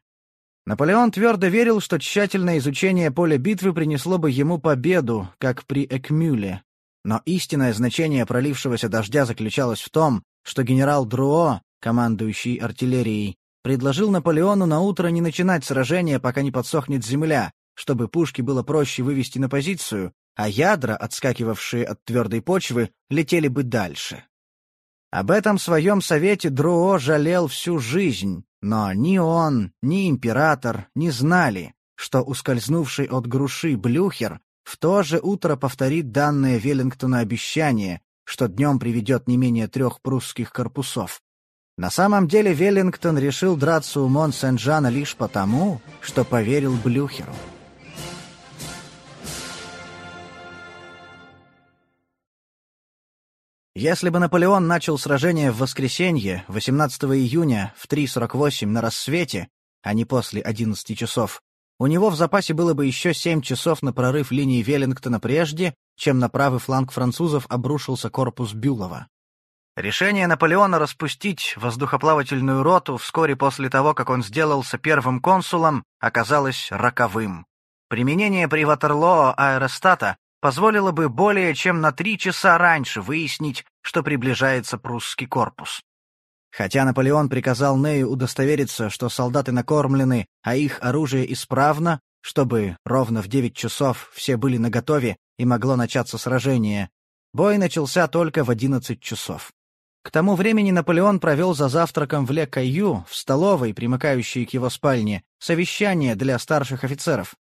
Наполеон твердо верил, что тщательное изучение поля битвы принесло бы ему победу, как при Экмюле. Но истинное значение пролившегося дождя заключалось в том, что генерал Друо, командующий артиллерией, предложил Наполеону на утро не начинать сражение, пока не подсохнет земля, чтобы пушки было проще вывести на позицию, а ядра, отскакивавшие от твердой почвы, летели бы дальше. Об этом своем совете Друо жалел всю жизнь, но ни он, ни император не знали, что ускользнувший от груши Блюхер в то же утро повторит данное Веллингтону обещание, что днем приведет не менее трех прусских корпусов. На самом деле Веллингтон решил драться у Мон-Сен-Жана лишь потому, что поверил Блюхеру. Если бы Наполеон начал сражение в воскресенье, 18 июня, в 3.48 на рассвете, а не после 11 часов, у него в запасе было бы еще 7 часов на прорыв линии Веллингтона прежде, чем на правый фланг французов обрушился корпус Бюлова. Решение Наполеона распустить воздухоплавательную роту вскоре после того, как он сделался первым консулом, оказалось роковым. Применение при Ватерлоо аэростата позволило бы более чем на три часа раньше выяснить, что приближается прусский корпус. Хотя Наполеон приказал Нею удостовериться, что солдаты накормлены, а их оружие исправно, чтобы ровно в девять часов все были наготове и могло начаться сражение. Бой начался только в одиннадцать часов. К тому времени Наполеон провел за завтраком в Ле-Каю, в столовой, примыкающей к его спальне, совещание для старших офицеров.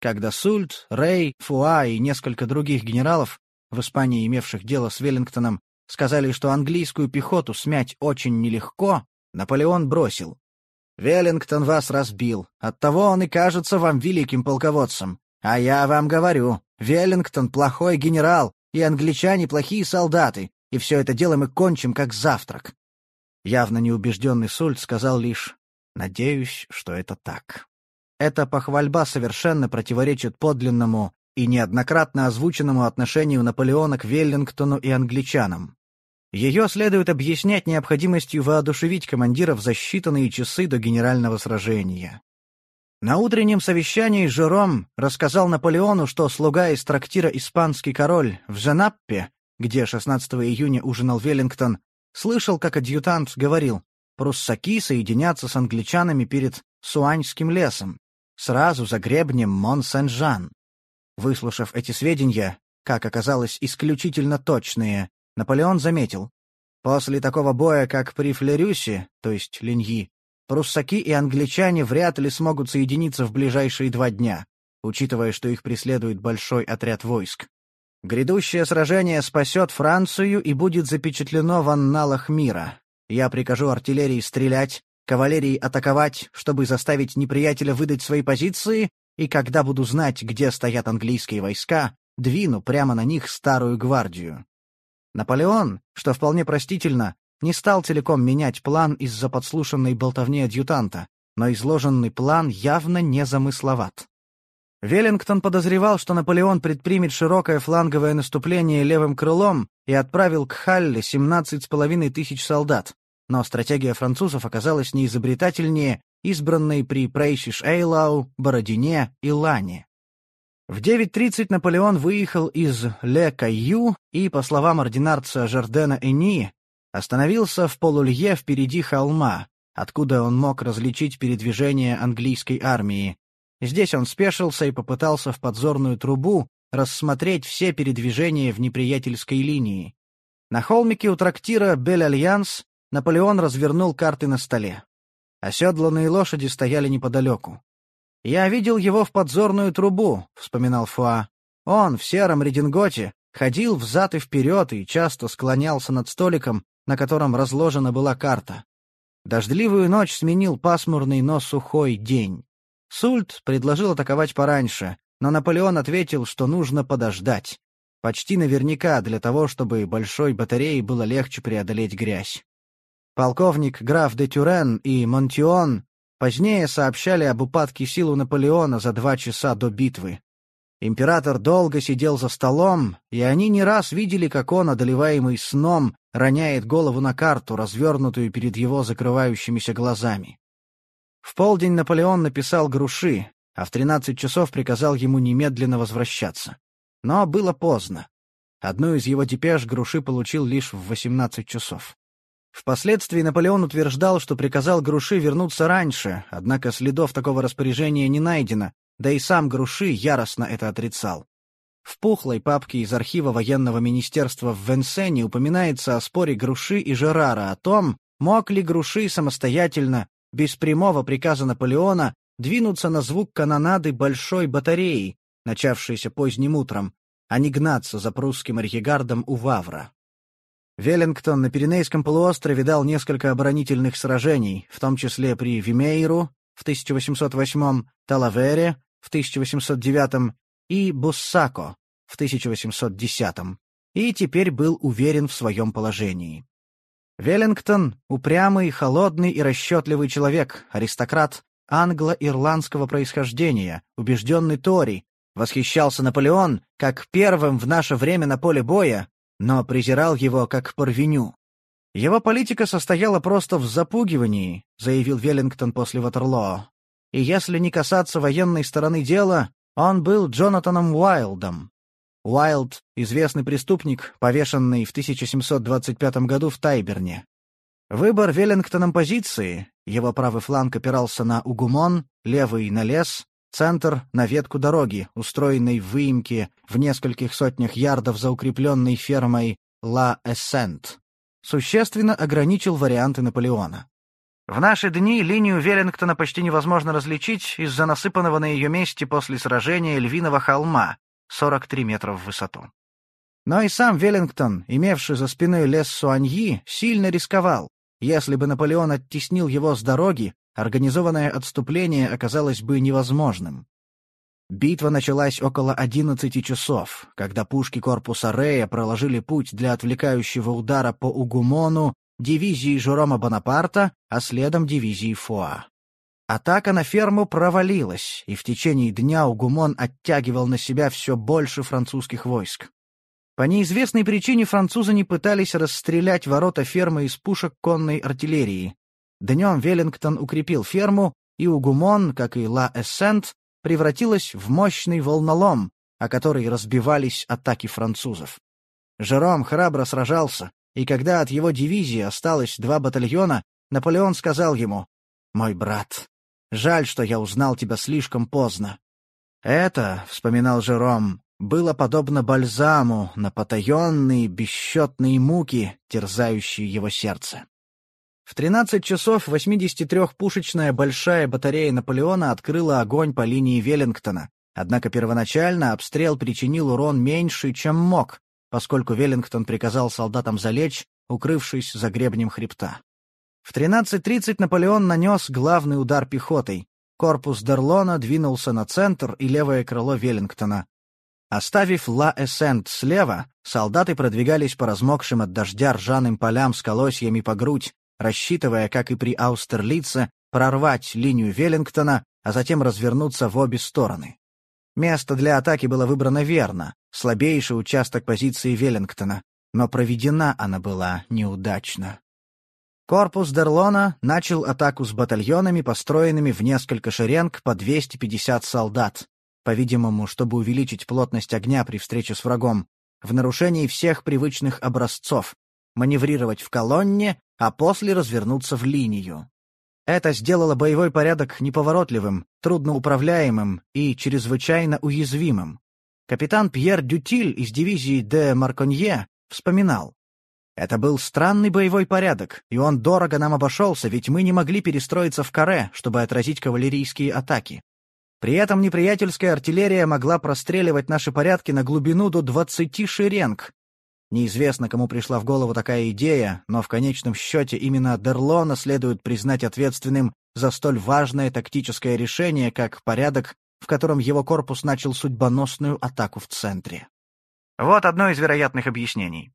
Когда Сульт, Рей, Фуа и несколько других генералов, в Испании имевших дело с Веллингтоном, сказали, что английскую пехоту смять очень нелегко, Наполеон бросил. «Веллингтон вас разбил, оттого он и кажется вам великим полководцем. А я вам говорю, Веллингтон — плохой генерал, и англичане — плохие солдаты, и все это дело мы кончим как завтрак». Явно неубежденный Сульт сказал лишь «Надеюсь, что это так». Эта похвальба совершенно противоречит подлинному и неоднократно озвученному отношению Наполеона к Веллингтону и англичанам. Ее следует объяснять необходимостью воодушевить командиров за считанные часы до генерального сражения. На утреннем совещании Жером рассказал Наполеону, что слуга из трактира «Испанский король» в Женаппе, где 16 июня ужинал Веллингтон, слышал, как адъютант говорил, пруссаки соединятся с англичанами перед Суаньским лесом, сразу за гребнем Мон-Сен-Жан. Выслушав эти сведения, как оказалось, исключительно точные, Наполеон заметил, после такого боя, как при Флерюсе, то есть Линьи, Пруссаки и англичане вряд ли смогут соединиться в ближайшие два дня, учитывая, что их преследует большой отряд войск. Грядущее сражение спасет Францию и будет запечатлено в анналах мира. Я прикажу артиллерии стрелять, кавалерии атаковать, чтобы заставить неприятеля выдать свои позиции, и когда буду знать, где стоят английские войска, двину прямо на них старую гвардию. Наполеон, что вполне простительно, не стал целиком менять план из-за подслушанной болтовни адъютанта, но изложенный план явно не замысловат. Веллингтон подозревал, что Наполеон предпримет широкое фланговое наступление левым крылом и отправил к Халле 17,5 тысяч солдат, но стратегия французов оказалась неизобретательнее избранной при Прейшиш Эйлау, Бородине и Лане. В 9.30 Наполеон выехал из Ле Кайю и, по словам ординарца Жардена Эни, Остановился в пол-лье впереди холма, откуда он мог различить передвижение английской армии. Здесь он спешился и попытался в подзорную трубу, рассмотреть все передвижения в неприятельской линии. На холмике у трактира «Бель-Альянс» Наполеон развернул карты на столе. Оседланные лошади стояли неподалеку. «Я видел его в подзорную трубу», — вспоминал Фуа. «Он в сером рединготе ходил взад и вперед и часто склонялся над столиком, на котором разложена была карта. Дождливую ночь сменил пасмурный, но сухой день. Сульт предложил атаковать пораньше, но Наполеон ответил, что нужно подождать. Почти наверняка для того, чтобы большой батарее было легче преодолеть грязь. Полковник граф де Тюрен и Монтион позднее сообщали об упадке сил у Наполеона за два часа до битвы. Император долго сидел за столом, и они не раз видели, как он, одолеваемый сном, роняет голову на карту, развернутую перед его закрывающимися глазами. В полдень Наполеон написал Груши, а в тринадцать часов приказал ему немедленно возвращаться. Но было поздно. Одну из его депеш Груши получил лишь в восемнадцать часов. Впоследствии Наполеон утверждал, что приказал Груши вернуться раньше, однако следов такого распоряжения не найдено, да и сам Груши яростно это отрицал. В пухлой папке из архива военного министерства в Венсене упоминается о споре Груши и Жерара о том, мог ли Груши самостоятельно, без прямого приказа Наполеона, двинуться на звук канонады большой батареи, начавшейся поздним утром, а не гнаться за прусским архигардом у Вавра. Веллингтон на Пиренейском полуострове дал несколько оборонительных сражений, в том числе при Вимейру в 1808, Талавере в 1809 и Буссако в 1810 и теперь был уверен в своем положении. Веллингтон — упрямый, холодный и расчетливый человек, аристократ англо-ирландского происхождения, убежденный Тори, восхищался Наполеон как первым в наше время на поле боя, но презирал его как порвеню. Его политика состояла просто в запугивании, заявил Веллингтон после Ватерлоо. И если не касаться военной стороны дела, он был Джонатаном Уайлдом. Уайлд — известный преступник, повешенный в 1725 году в Тайберне. Выбор Веллингтоном позиции, его правый фланг опирался на Угумон, левый — на лес, центр — на ветку дороги, устроенной в выемке в нескольких сотнях ярдов за укрепленной фермой Ла Эссент существенно ограничил варианты Наполеона. В наши дни линию Веллингтона почти невозможно различить из-за насыпанного на ее месте после сражения львиного холма, 43 метра в высоту. Но и сам Веллингтон, имевший за спиной лес Суаньи, сильно рисковал. Если бы Наполеон оттеснил его с дороги, организованное отступление оказалось бы невозможным. Битва началась около 11 часов, когда пушки корпуса Рея проложили путь для отвлекающего удара по Угумону дивизии Жерома Бонапарта, а следом дивизии Фуа. Атака на ферму провалилась, и в течение дня Угумон оттягивал на себя все больше французских войск. По неизвестной причине французы не пытались расстрелять ворота фермы из пушек конной артиллерии. Днем Веллингтон укрепил ферму, и Угумон, как и Ла Эссент, превратилась в мощный волнолом, о который разбивались атаки французов. Жером храбро сражался, и когда от его дивизии осталось два батальона, Наполеон сказал ему, «Мой брат, жаль, что я узнал тебя слишком поздно». Это, — вспоминал Жером, — было подобно бальзаму на потаенные бесчетные муки, терзающие его сердце. В 13 часов 83-пушечная большая батарея Наполеона открыла огонь по линии Веллингтона, однако первоначально обстрел причинил урон меньше, чем мог, поскольку Веллингтон приказал солдатам залечь, укрывшись за гребнем хребта. В 13.30 Наполеон нанес главный удар пехотой. Корпус Дерлона двинулся на центр и левое крыло Веллингтона. Оставив Ла-Эссент слева, солдаты продвигались по размокшим от дождя ржаным полям с колосьями по грудь, рассчитывая, как и при Аустерлице, прорвать линию Веллингтона, а затем развернуться в обе стороны. Место для атаки было выбрано верно, слабейший участок позиции Веллингтона, но проведена она была неудачно. Корпус Дерлона начал атаку с батальонами, построенными в несколько шеренг по 250 солдат, по-видимому, чтобы увеличить плотность огня при встрече с врагом, в нарушении всех привычных образцов, маневрировать в колонне, а после развернуться в линию. Это сделало боевой порядок неповоротливым, трудноуправляемым и чрезвычайно уязвимым. Капитан Пьер Дютиль из дивизии де Марконье вспоминал. Это был странный боевой порядок, и он дорого нам обошелся, ведь мы не могли перестроиться в каре, чтобы отразить кавалерийские атаки. При этом неприятельская артиллерия могла простреливать наши порядки на глубину до 20 шеренг. Неизвестно, кому пришла в голову такая идея, но в конечном счете именно Дерлона следует признать ответственным за столь важное тактическое решение, как порядок, в котором его корпус начал судьбоносную атаку в центре. Вот одно из вероятных объяснений.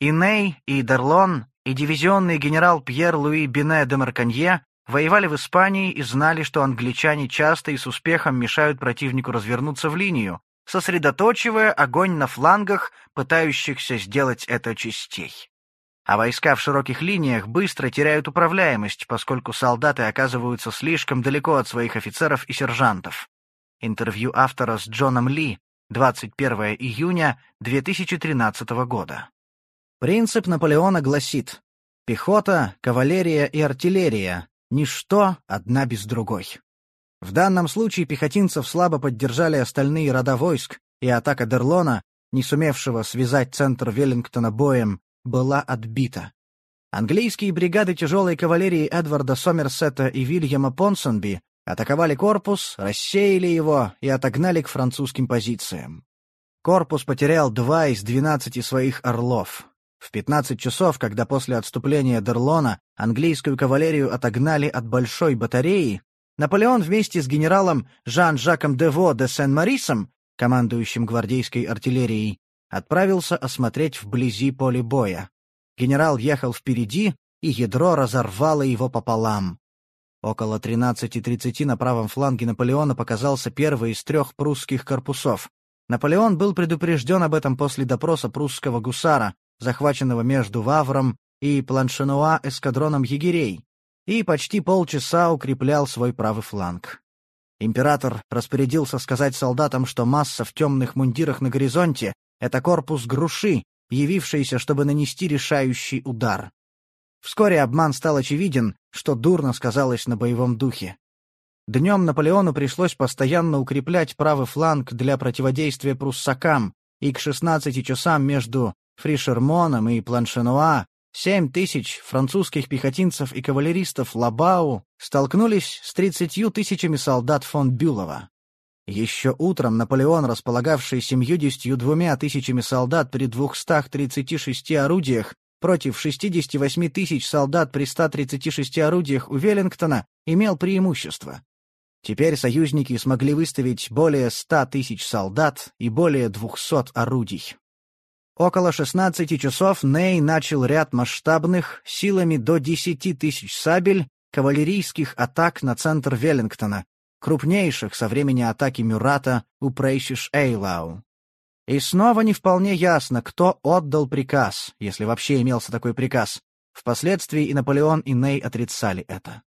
И Ней, и Дерлон, и дивизионный генерал Пьер-Луи Бине де Марканье воевали в Испании и знали, что англичане часто и с успехом мешают противнику развернуться в линию, сосредоточивая огонь на флангах, пытающихся сделать это частей. А войска в широких линиях быстро теряют управляемость, поскольку солдаты оказываются слишком далеко от своих офицеров и сержантов. Интервью автора с Джоном Ли, 21 июня 2013 года. Принцип Наполеона гласит «Пехота, кавалерия и артиллерия — ничто одна без другой». В данном случае пехотинцев слабо поддержали остальные рода войск, и атака Дерлона, не сумевшего связать центр Веллингтона боем, была отбита. Английские бригады тяжелой кавалерии Эдварда Сомерсета и Вильяма Понсонби атаковали корпус, рассеяли его и отогнали к французским позициям. Корпус потерял два из двенадцати своих орлов. В 15 часов, когда после отступления Дерлона английскую кавалерию отогнали от большой батареи, Наполеон вместе с генералом Жан-Жаком Дево де Сен-Марисом, командующим гвардейской артиллерией, отправился осмотреть вблизи поле боя. Генерал ехал впереди, и ядро разорвало его пополам. Около 13.30 на правом фланге Наполеона показался первый из трех прусских корпусов. Наполеон был предупрежден об этом после допроса прусского гусара, захваченного между Вавром и Планшенуа эскадроном егерей, и почти полчаса укреплял свой правый фланг. Император распорядился сказать солдатам, что масса в темных мундирах на горизонте — это корпус Груши, явившийся, чтобы нанести решающий удар. Вскоре обман стал очевиден, что дурно сказалось на боевом духе. Днем Наполеону пришлось постоянно укреплять правый фланг для противодействия пруссакам, и к 16 часам между Фришермоном и Планшенуа семь тысяч французских пехотинцев и кавалеристов Лабау столкнулись с тридцатью тысячами солдат фон Бюлова. Еще утром Наполеон, располагавший семьюдесятью двумя тысячами солдат при двухстах тридцати шести орудиях против 68 тысяч солдат при 136 орудиях у Веллингтона, имел преимущество. Теперь союзники смогли выставить более 100 тысяч солдат и более 200 орудий. Около 16 часов Ней начал ряд масштабных, силами до 10 тысяч сабель, кавалерийских атак на центр Веллингтона, крупнейших со времени атаки Мюрата у Прейшиш-Эйлау. И снова не вполне ясно, кто отдал приказ, если вообще имелся такой приказ. Впоследствии и Наполеон, и Ней отрицали это.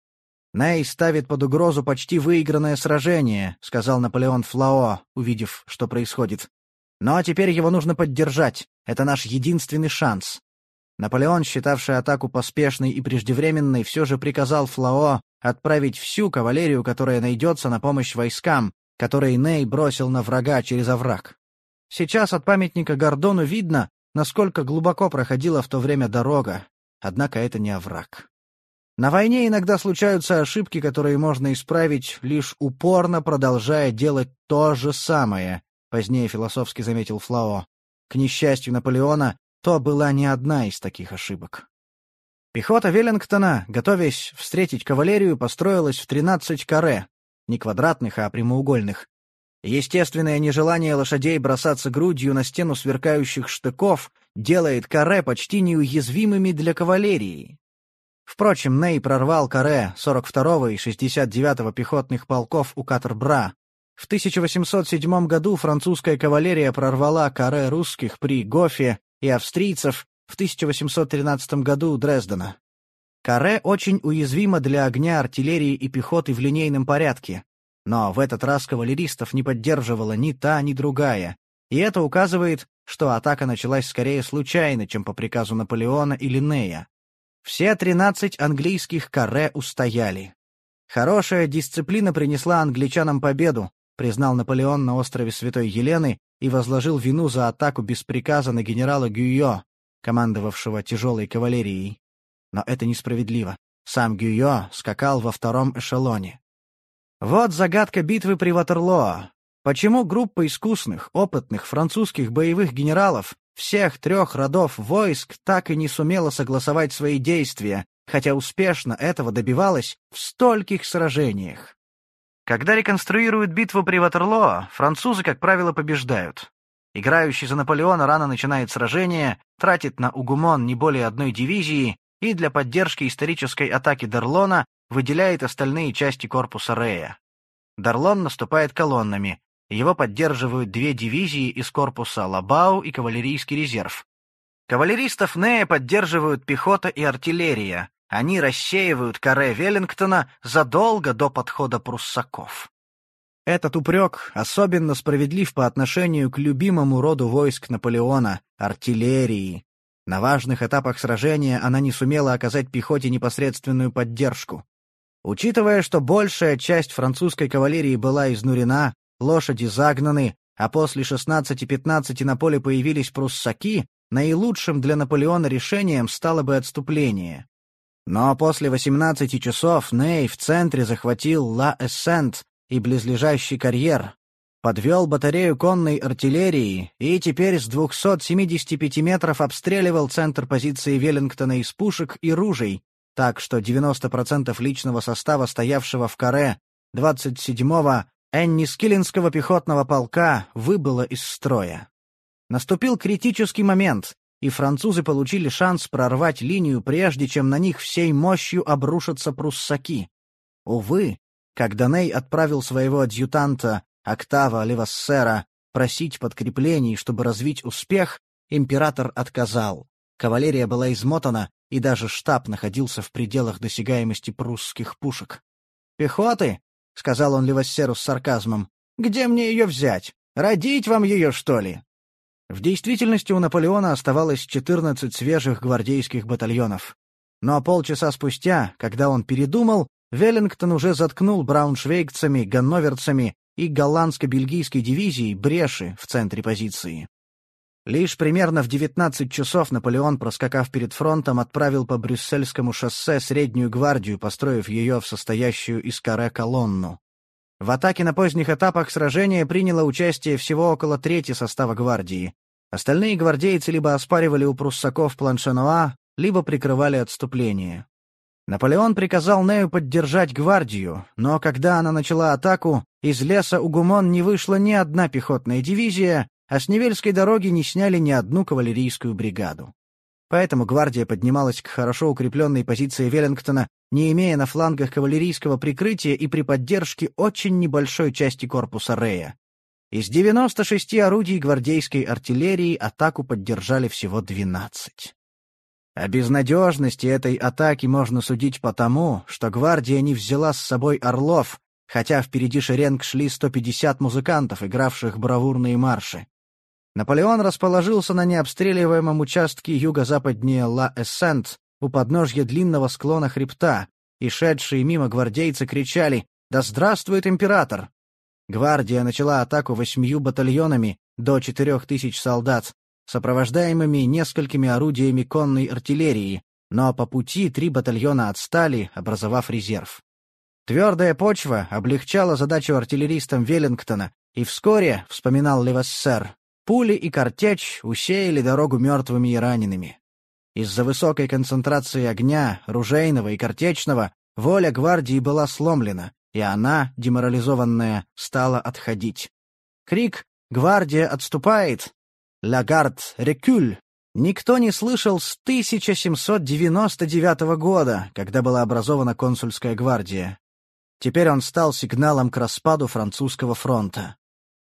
«Ней ставит под угрозу почти выигранное сражение», — сказал Наполеон Флао, увидев, что происходит. «Но теперь его нужно поддержать. Это наш единственный шанс. Наполеон, считавший атаку поспешной и преждевременной, все же приказал Флао отправить всю кавалерию, которая найдется на помощь войскам, которые Ней бросил на врага через овраг. Сейчас от памятника Гордону видно, насколько глубоко проходила в то время дорога, однако это не овраг. На войне иногда случаются ошибки, которые можно исправить, лишь упорно продолжая делать то же самое, позднее философски заметил Флао. К несчастью Наполеона, то была не одна из таких ошибок. Пехота Веллингтона, готовясь встретить кавалерию, построилась в 13 каре, не квадратных, а прямоугольных. Естественное нежелание лошадей бросаться грудью на стену сверкающих штыков делает каре почти неуязвимыми для кавалерии. Впрочем, Ней прорвал каре 42-го и 69-го пехотных полков у Катербра, в 1807 году французская кавалерия прорвала каре русских при Гофе и австрийцев в 1813 году Дрездена. Каре очень уязвимо для огня артиллерии и пехоты в линейном порядке, но в этот раз кавалеристов не поддерживала ни та, ни другая, и это указывает, что атака началась скорее случайно, чем по приказу Наполеона или Нея. Все 13 английских каре устояли. Хорошая дисциплина принесла англичанам победу, признал Наполеон на острове Святой Елены и возложил вину за атаку без приказа на генерала Гюйо, командовавшего тяжелой кавалерией. Но это несправедливо. Сам Гюйо скакал во втором эшелоне. Вот загадка битвы при Ватерлоо. Почему группа искусных, опытных французских боевых генералов всех трех родов войск так и не сумела согласовать свои действия, хотя успешно этого добивалась в стольких сражениях? Когда реконструируют битву при Ватерлоо, французы, как правило, побеждают. Играющий за Наполеона рано начинает сражение, тратит на Угумон не более одной дивизии и для поддержки исторической атаки Дарлона выделяет остальные части корпуса Рея. Дарлон наступает колоннами, его поддерживают две дивизии из корпуса Лабау и кавалерийский резерв. Кавалеристов Нея поддерживают пехота и артиллерия. Они рассеивают каре Веллингтона задолго до подхода пруссаков. Этот упрек особенно справедлив по отношению к любимому роду войск Наполеона — артиллерии. На важных этапах сражения она не сумела оказать пехоте непосредственную поддержку. Учитывая, что большая часть французской кавалерии была изнурена, лошади загнаны, а после 16-15 на поле появились пруссаки, наилучшим для Наполеона решением стало бы отступление. Но после 18 часов Ней в центре захватил Ла-Эссент и близлежащий карьер, подвел батарею конной артиллерии и теперь с 275 метров обстреливал центр позиции Веллингтона из пушек и ружей, так что 90% личного состава, стоявшего в каре 27-го Энни Скиллинского пехотного полка выбыло из строя. Наступил критический момент, и французы получили шанс прорвать линию, прежде чем на них всей мощью обрушатся пруссаки. Увы, когда Ней отправил своего адъютанта Октава Левассера просить подкреплений, чтобы развить успех, император отказал. Кавалерия была измотана, и даже штаб находился в пределах досягаемости прусских пушек. «Пехоты?» — сказал он Левассеру с сарказмом. «Где мне ее взять? Родить вам ее, что ли?» В действительности у Наполеона оставалось 14 свежих гвардейских батальонов. Но полчаса спустя, когда он передумал, Веллингтон уже заткнул брауншвейгцами, ганноверцами и голландско-бельгийской дивизией бреши в центре позиции. Лишь примерно в 19 часов Наполеон, проскакав перед фронтом, отправил по Брюссельскому шоссе среднюю гвардию, построив ее в состоящую из каре колонну. В атаке на поздних этапах сражения приняло участие всего около трети состава гвардии. Остальные гвардейцы либо оспаривали у пруссаков Планшенуа, либо прикрывали отступление. Наполеон приказал Нею поддержать гвардию, но когда она начала атаку, из леса Угумон не вышла ни одна пехотная дивизия, а с Невельской дороги не сняли ни одну кавалерийскую бригаду. Поэтому гвардия поднималась к хорошо укрепленной позиции Веллингтона, не имея на флангах кавалерийского прикрытия и при поддержке очень небольшой части корпуса Рея. Из 96 орудий гвардейской артиллерии атаку поддержали всего 12. О безнадежности этой атаки можно судить потому, что гвардия не взяла с собой орлов, хотя впереди шеренг шли 150 музыкантов, игравших бравурные марши. Наполеон расположился на необстреливаемом участке юго-западнее Ла-Эссент у подножья длинного склона хребта, и шедшие мимо гвардейцы кричали «Да здравствует император!». Гвардия начала атаку восьмию батальонами до четырех тысяч солдат, сопровождаемыми несколькими орудиями конной артиллерии, но по пути три батальона отстали, образовав резерв. Твердая почва облегчала задачу артиллеристам Веллингтона, и вскоре, вспоминал Левассер, Пули и картечь усеяли дорогу мертвыми и ранеными. Из-за высокой концентрации огня, ружейного и картечного, воля гвардии была сломлена, и она, деморализованная, стала отходить. Крик «Гвардия отступает!» «Лагард рекюль!» никто не слышал с 1799 года, когда была образована консульская гвардия. Теперь он стал сигналом к распаду французского фронта.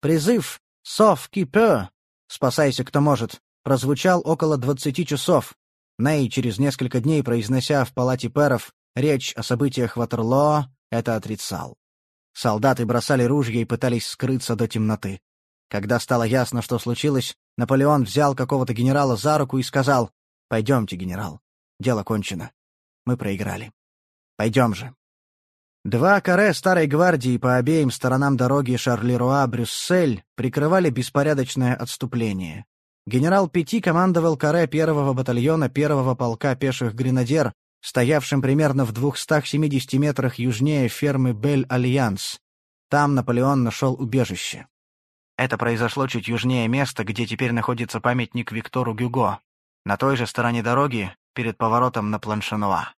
Призыв «Сов кипе!» «Спасайся, кто может!» прозвучал около двадцати часов. Ней, через несколько дней произнося в палате пэров речь о событиях Ватерлоо, это отрицал. Солдаты бросали ружья и пытались скрыться до темноты. Когда стало ясно, что случилось, Наполеон взял какого-то генерала за руку и сказал, «Пойдемте, генерал. Дело кончено. Мы проиграли. Пойдем же». Два каре Старой Гвардии по обеим сторонам дороги Шарлеруа-Брюссель прикрывали беспорядочное отступление. Генерал Пяти командовал каре первого батальона первого полка пеших гренадер, стоявшим примерно в 270 метрах южнее фермы Бель-Альянс. Там Наполеон нашел убежище. Это произошло чуть южнее места, где теперь находится памятник Виктору Гюго, на той же стороне дороги, перед поворотом на Планшенуа.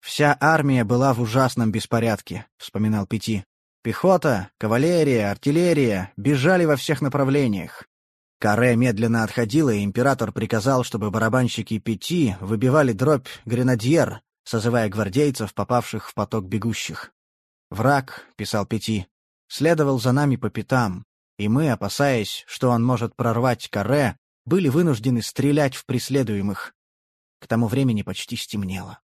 «Вся армия была в ужасном беспорядке», — вспоминал Пети. «Пехота, кавалерия, артиллерия бежали во всех направлениях. Каре медленно отходило, и император приказал, чтобы барабанщики Пети выбивали дробь гренадьер, созывая гвардейцев, попавших в поток бегущих. «Враг», — писал Пяти, — «следовал за нами по пятам, и мы, опасаясь, что он может прорвать Каре, были вынуждены стрелять в преследуемых. К тому времени почти стемнело.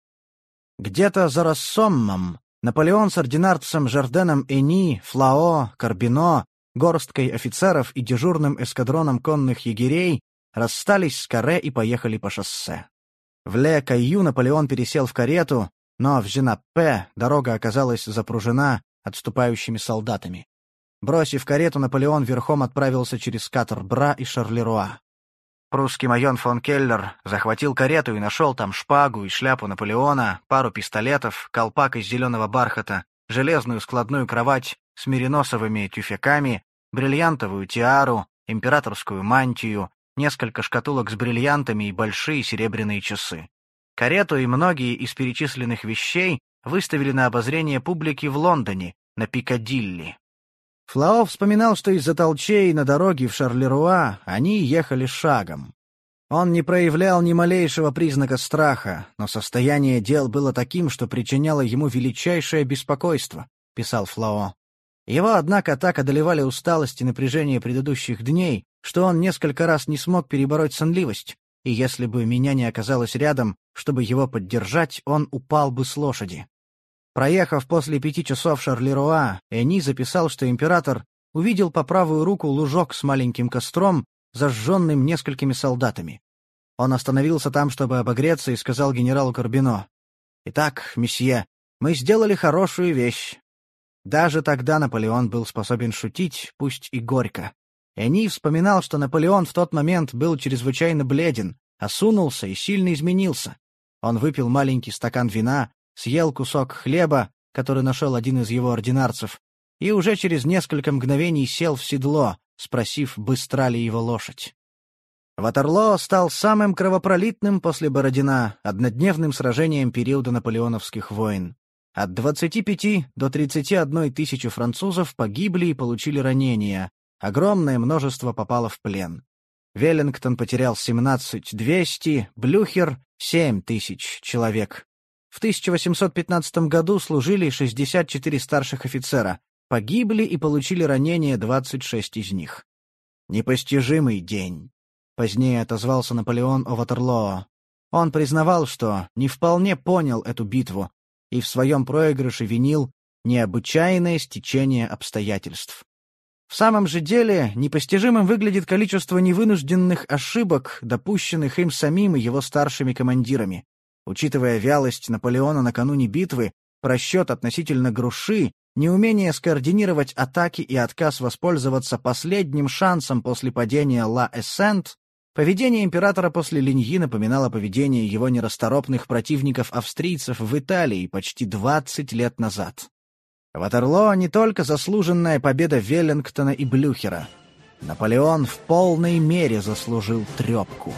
Где-то за Рассоммом Наполеон с ординарцем Жарденом Эни, Флао, Карбино, горсткой офицеров и дежурным эскадроном конных егерей расстались с Каре и поехали по шоссе. В Ле-Кайю Наполеон пересел в карету, но в Женаппе дорога оказалась запружена отступающими солдатами. Бросив карету, Наполеон верхом отправился через Катер-Бра и Шарлеруа. Прусский майор фон Келлер захватил карету и нашел там шпагу и шляпу Наполеона, пару пистолетов, колпак из зеленого бархата, железную складную кровать с мериносовыми тюфяками, бриллиантовую тиару, императорскую мантию, несколько шкатулок с бриллиантами и большие серебряные часы. Карету и многие из перечисленных вещей выставили на обозрение публики в Лондоне, на Пикадилли. Флао вспоминал, что из-за толчей на дороге в Шарлеруа они ехали шагом. Он не проявлял ни малейшего признака страха, но состояние дел было таким, что причиняло ему величайшее беспокойство, — писал Флао. Его, однако, так одолевали усталость и напряжение предыдущих дней, что он несколько раз не смог перебороть сонливость, и если бы меня не оказалось рядом, чтобы его поддержать, он упал бы с лошади. Проехав после пяти часов Шарлеруа, Эни записал, что император увидел по правую руку лужок с маленьким костром, зажженным несколькими солдатами. Он остановился там, чтобы обогреться, и сказал генералу Карбино, «Итак, месье, мы сделали хорошую вещь». Даже тогда Наполеон был способен шутить, пусть и горько. Эни вспоминал, что Наполеон в тот момент был чрезвычайно бледен, осунулся и сильно изменился. Он выпил маленький стакан вина, съел кусок хлеба, который нашел один из его ординарцев, и уже через несколько мгновений сел в седло, спросив, быстра ли его лошадь. Ватерлоо стал самым кровопролитным после Бородина однодневным сражением периода наполеоновских войн. От 25 до 31 тысячи французов погибли и получили ранения, огромное множество попало в плен. Веллингтон потерял 17 200, Блюхер — 7 тысяч человек. В 1815 году служили 64 старших офицера, погибли и получили ранения 26 из них. Непостижимый день. Позднее отозвался Наполеон о Ватерлоо. Он признавал, что не вполне понял эту битву и в своем проигрыше винил необычайное стечение обстоятельств. В самом же деле, непостижимым выглядит количество невынужденных ошибок, допущенных им самим и его старшими командирами. Учитывая вялость Наполеона накануне битвы, просчет относительно Груши, неумение скоординировать атаки и отказ воспользоваться последним шансом после падения Ла-Эссент, поведение императора после Линьи напоминало поведение его нерасторопных противников-австрийцев в Италии почти 20 лет назад. Ватерлоо не только заслуженная победа Веллингтона и Блюхера. Наполеон в полной мере заслужил трепку.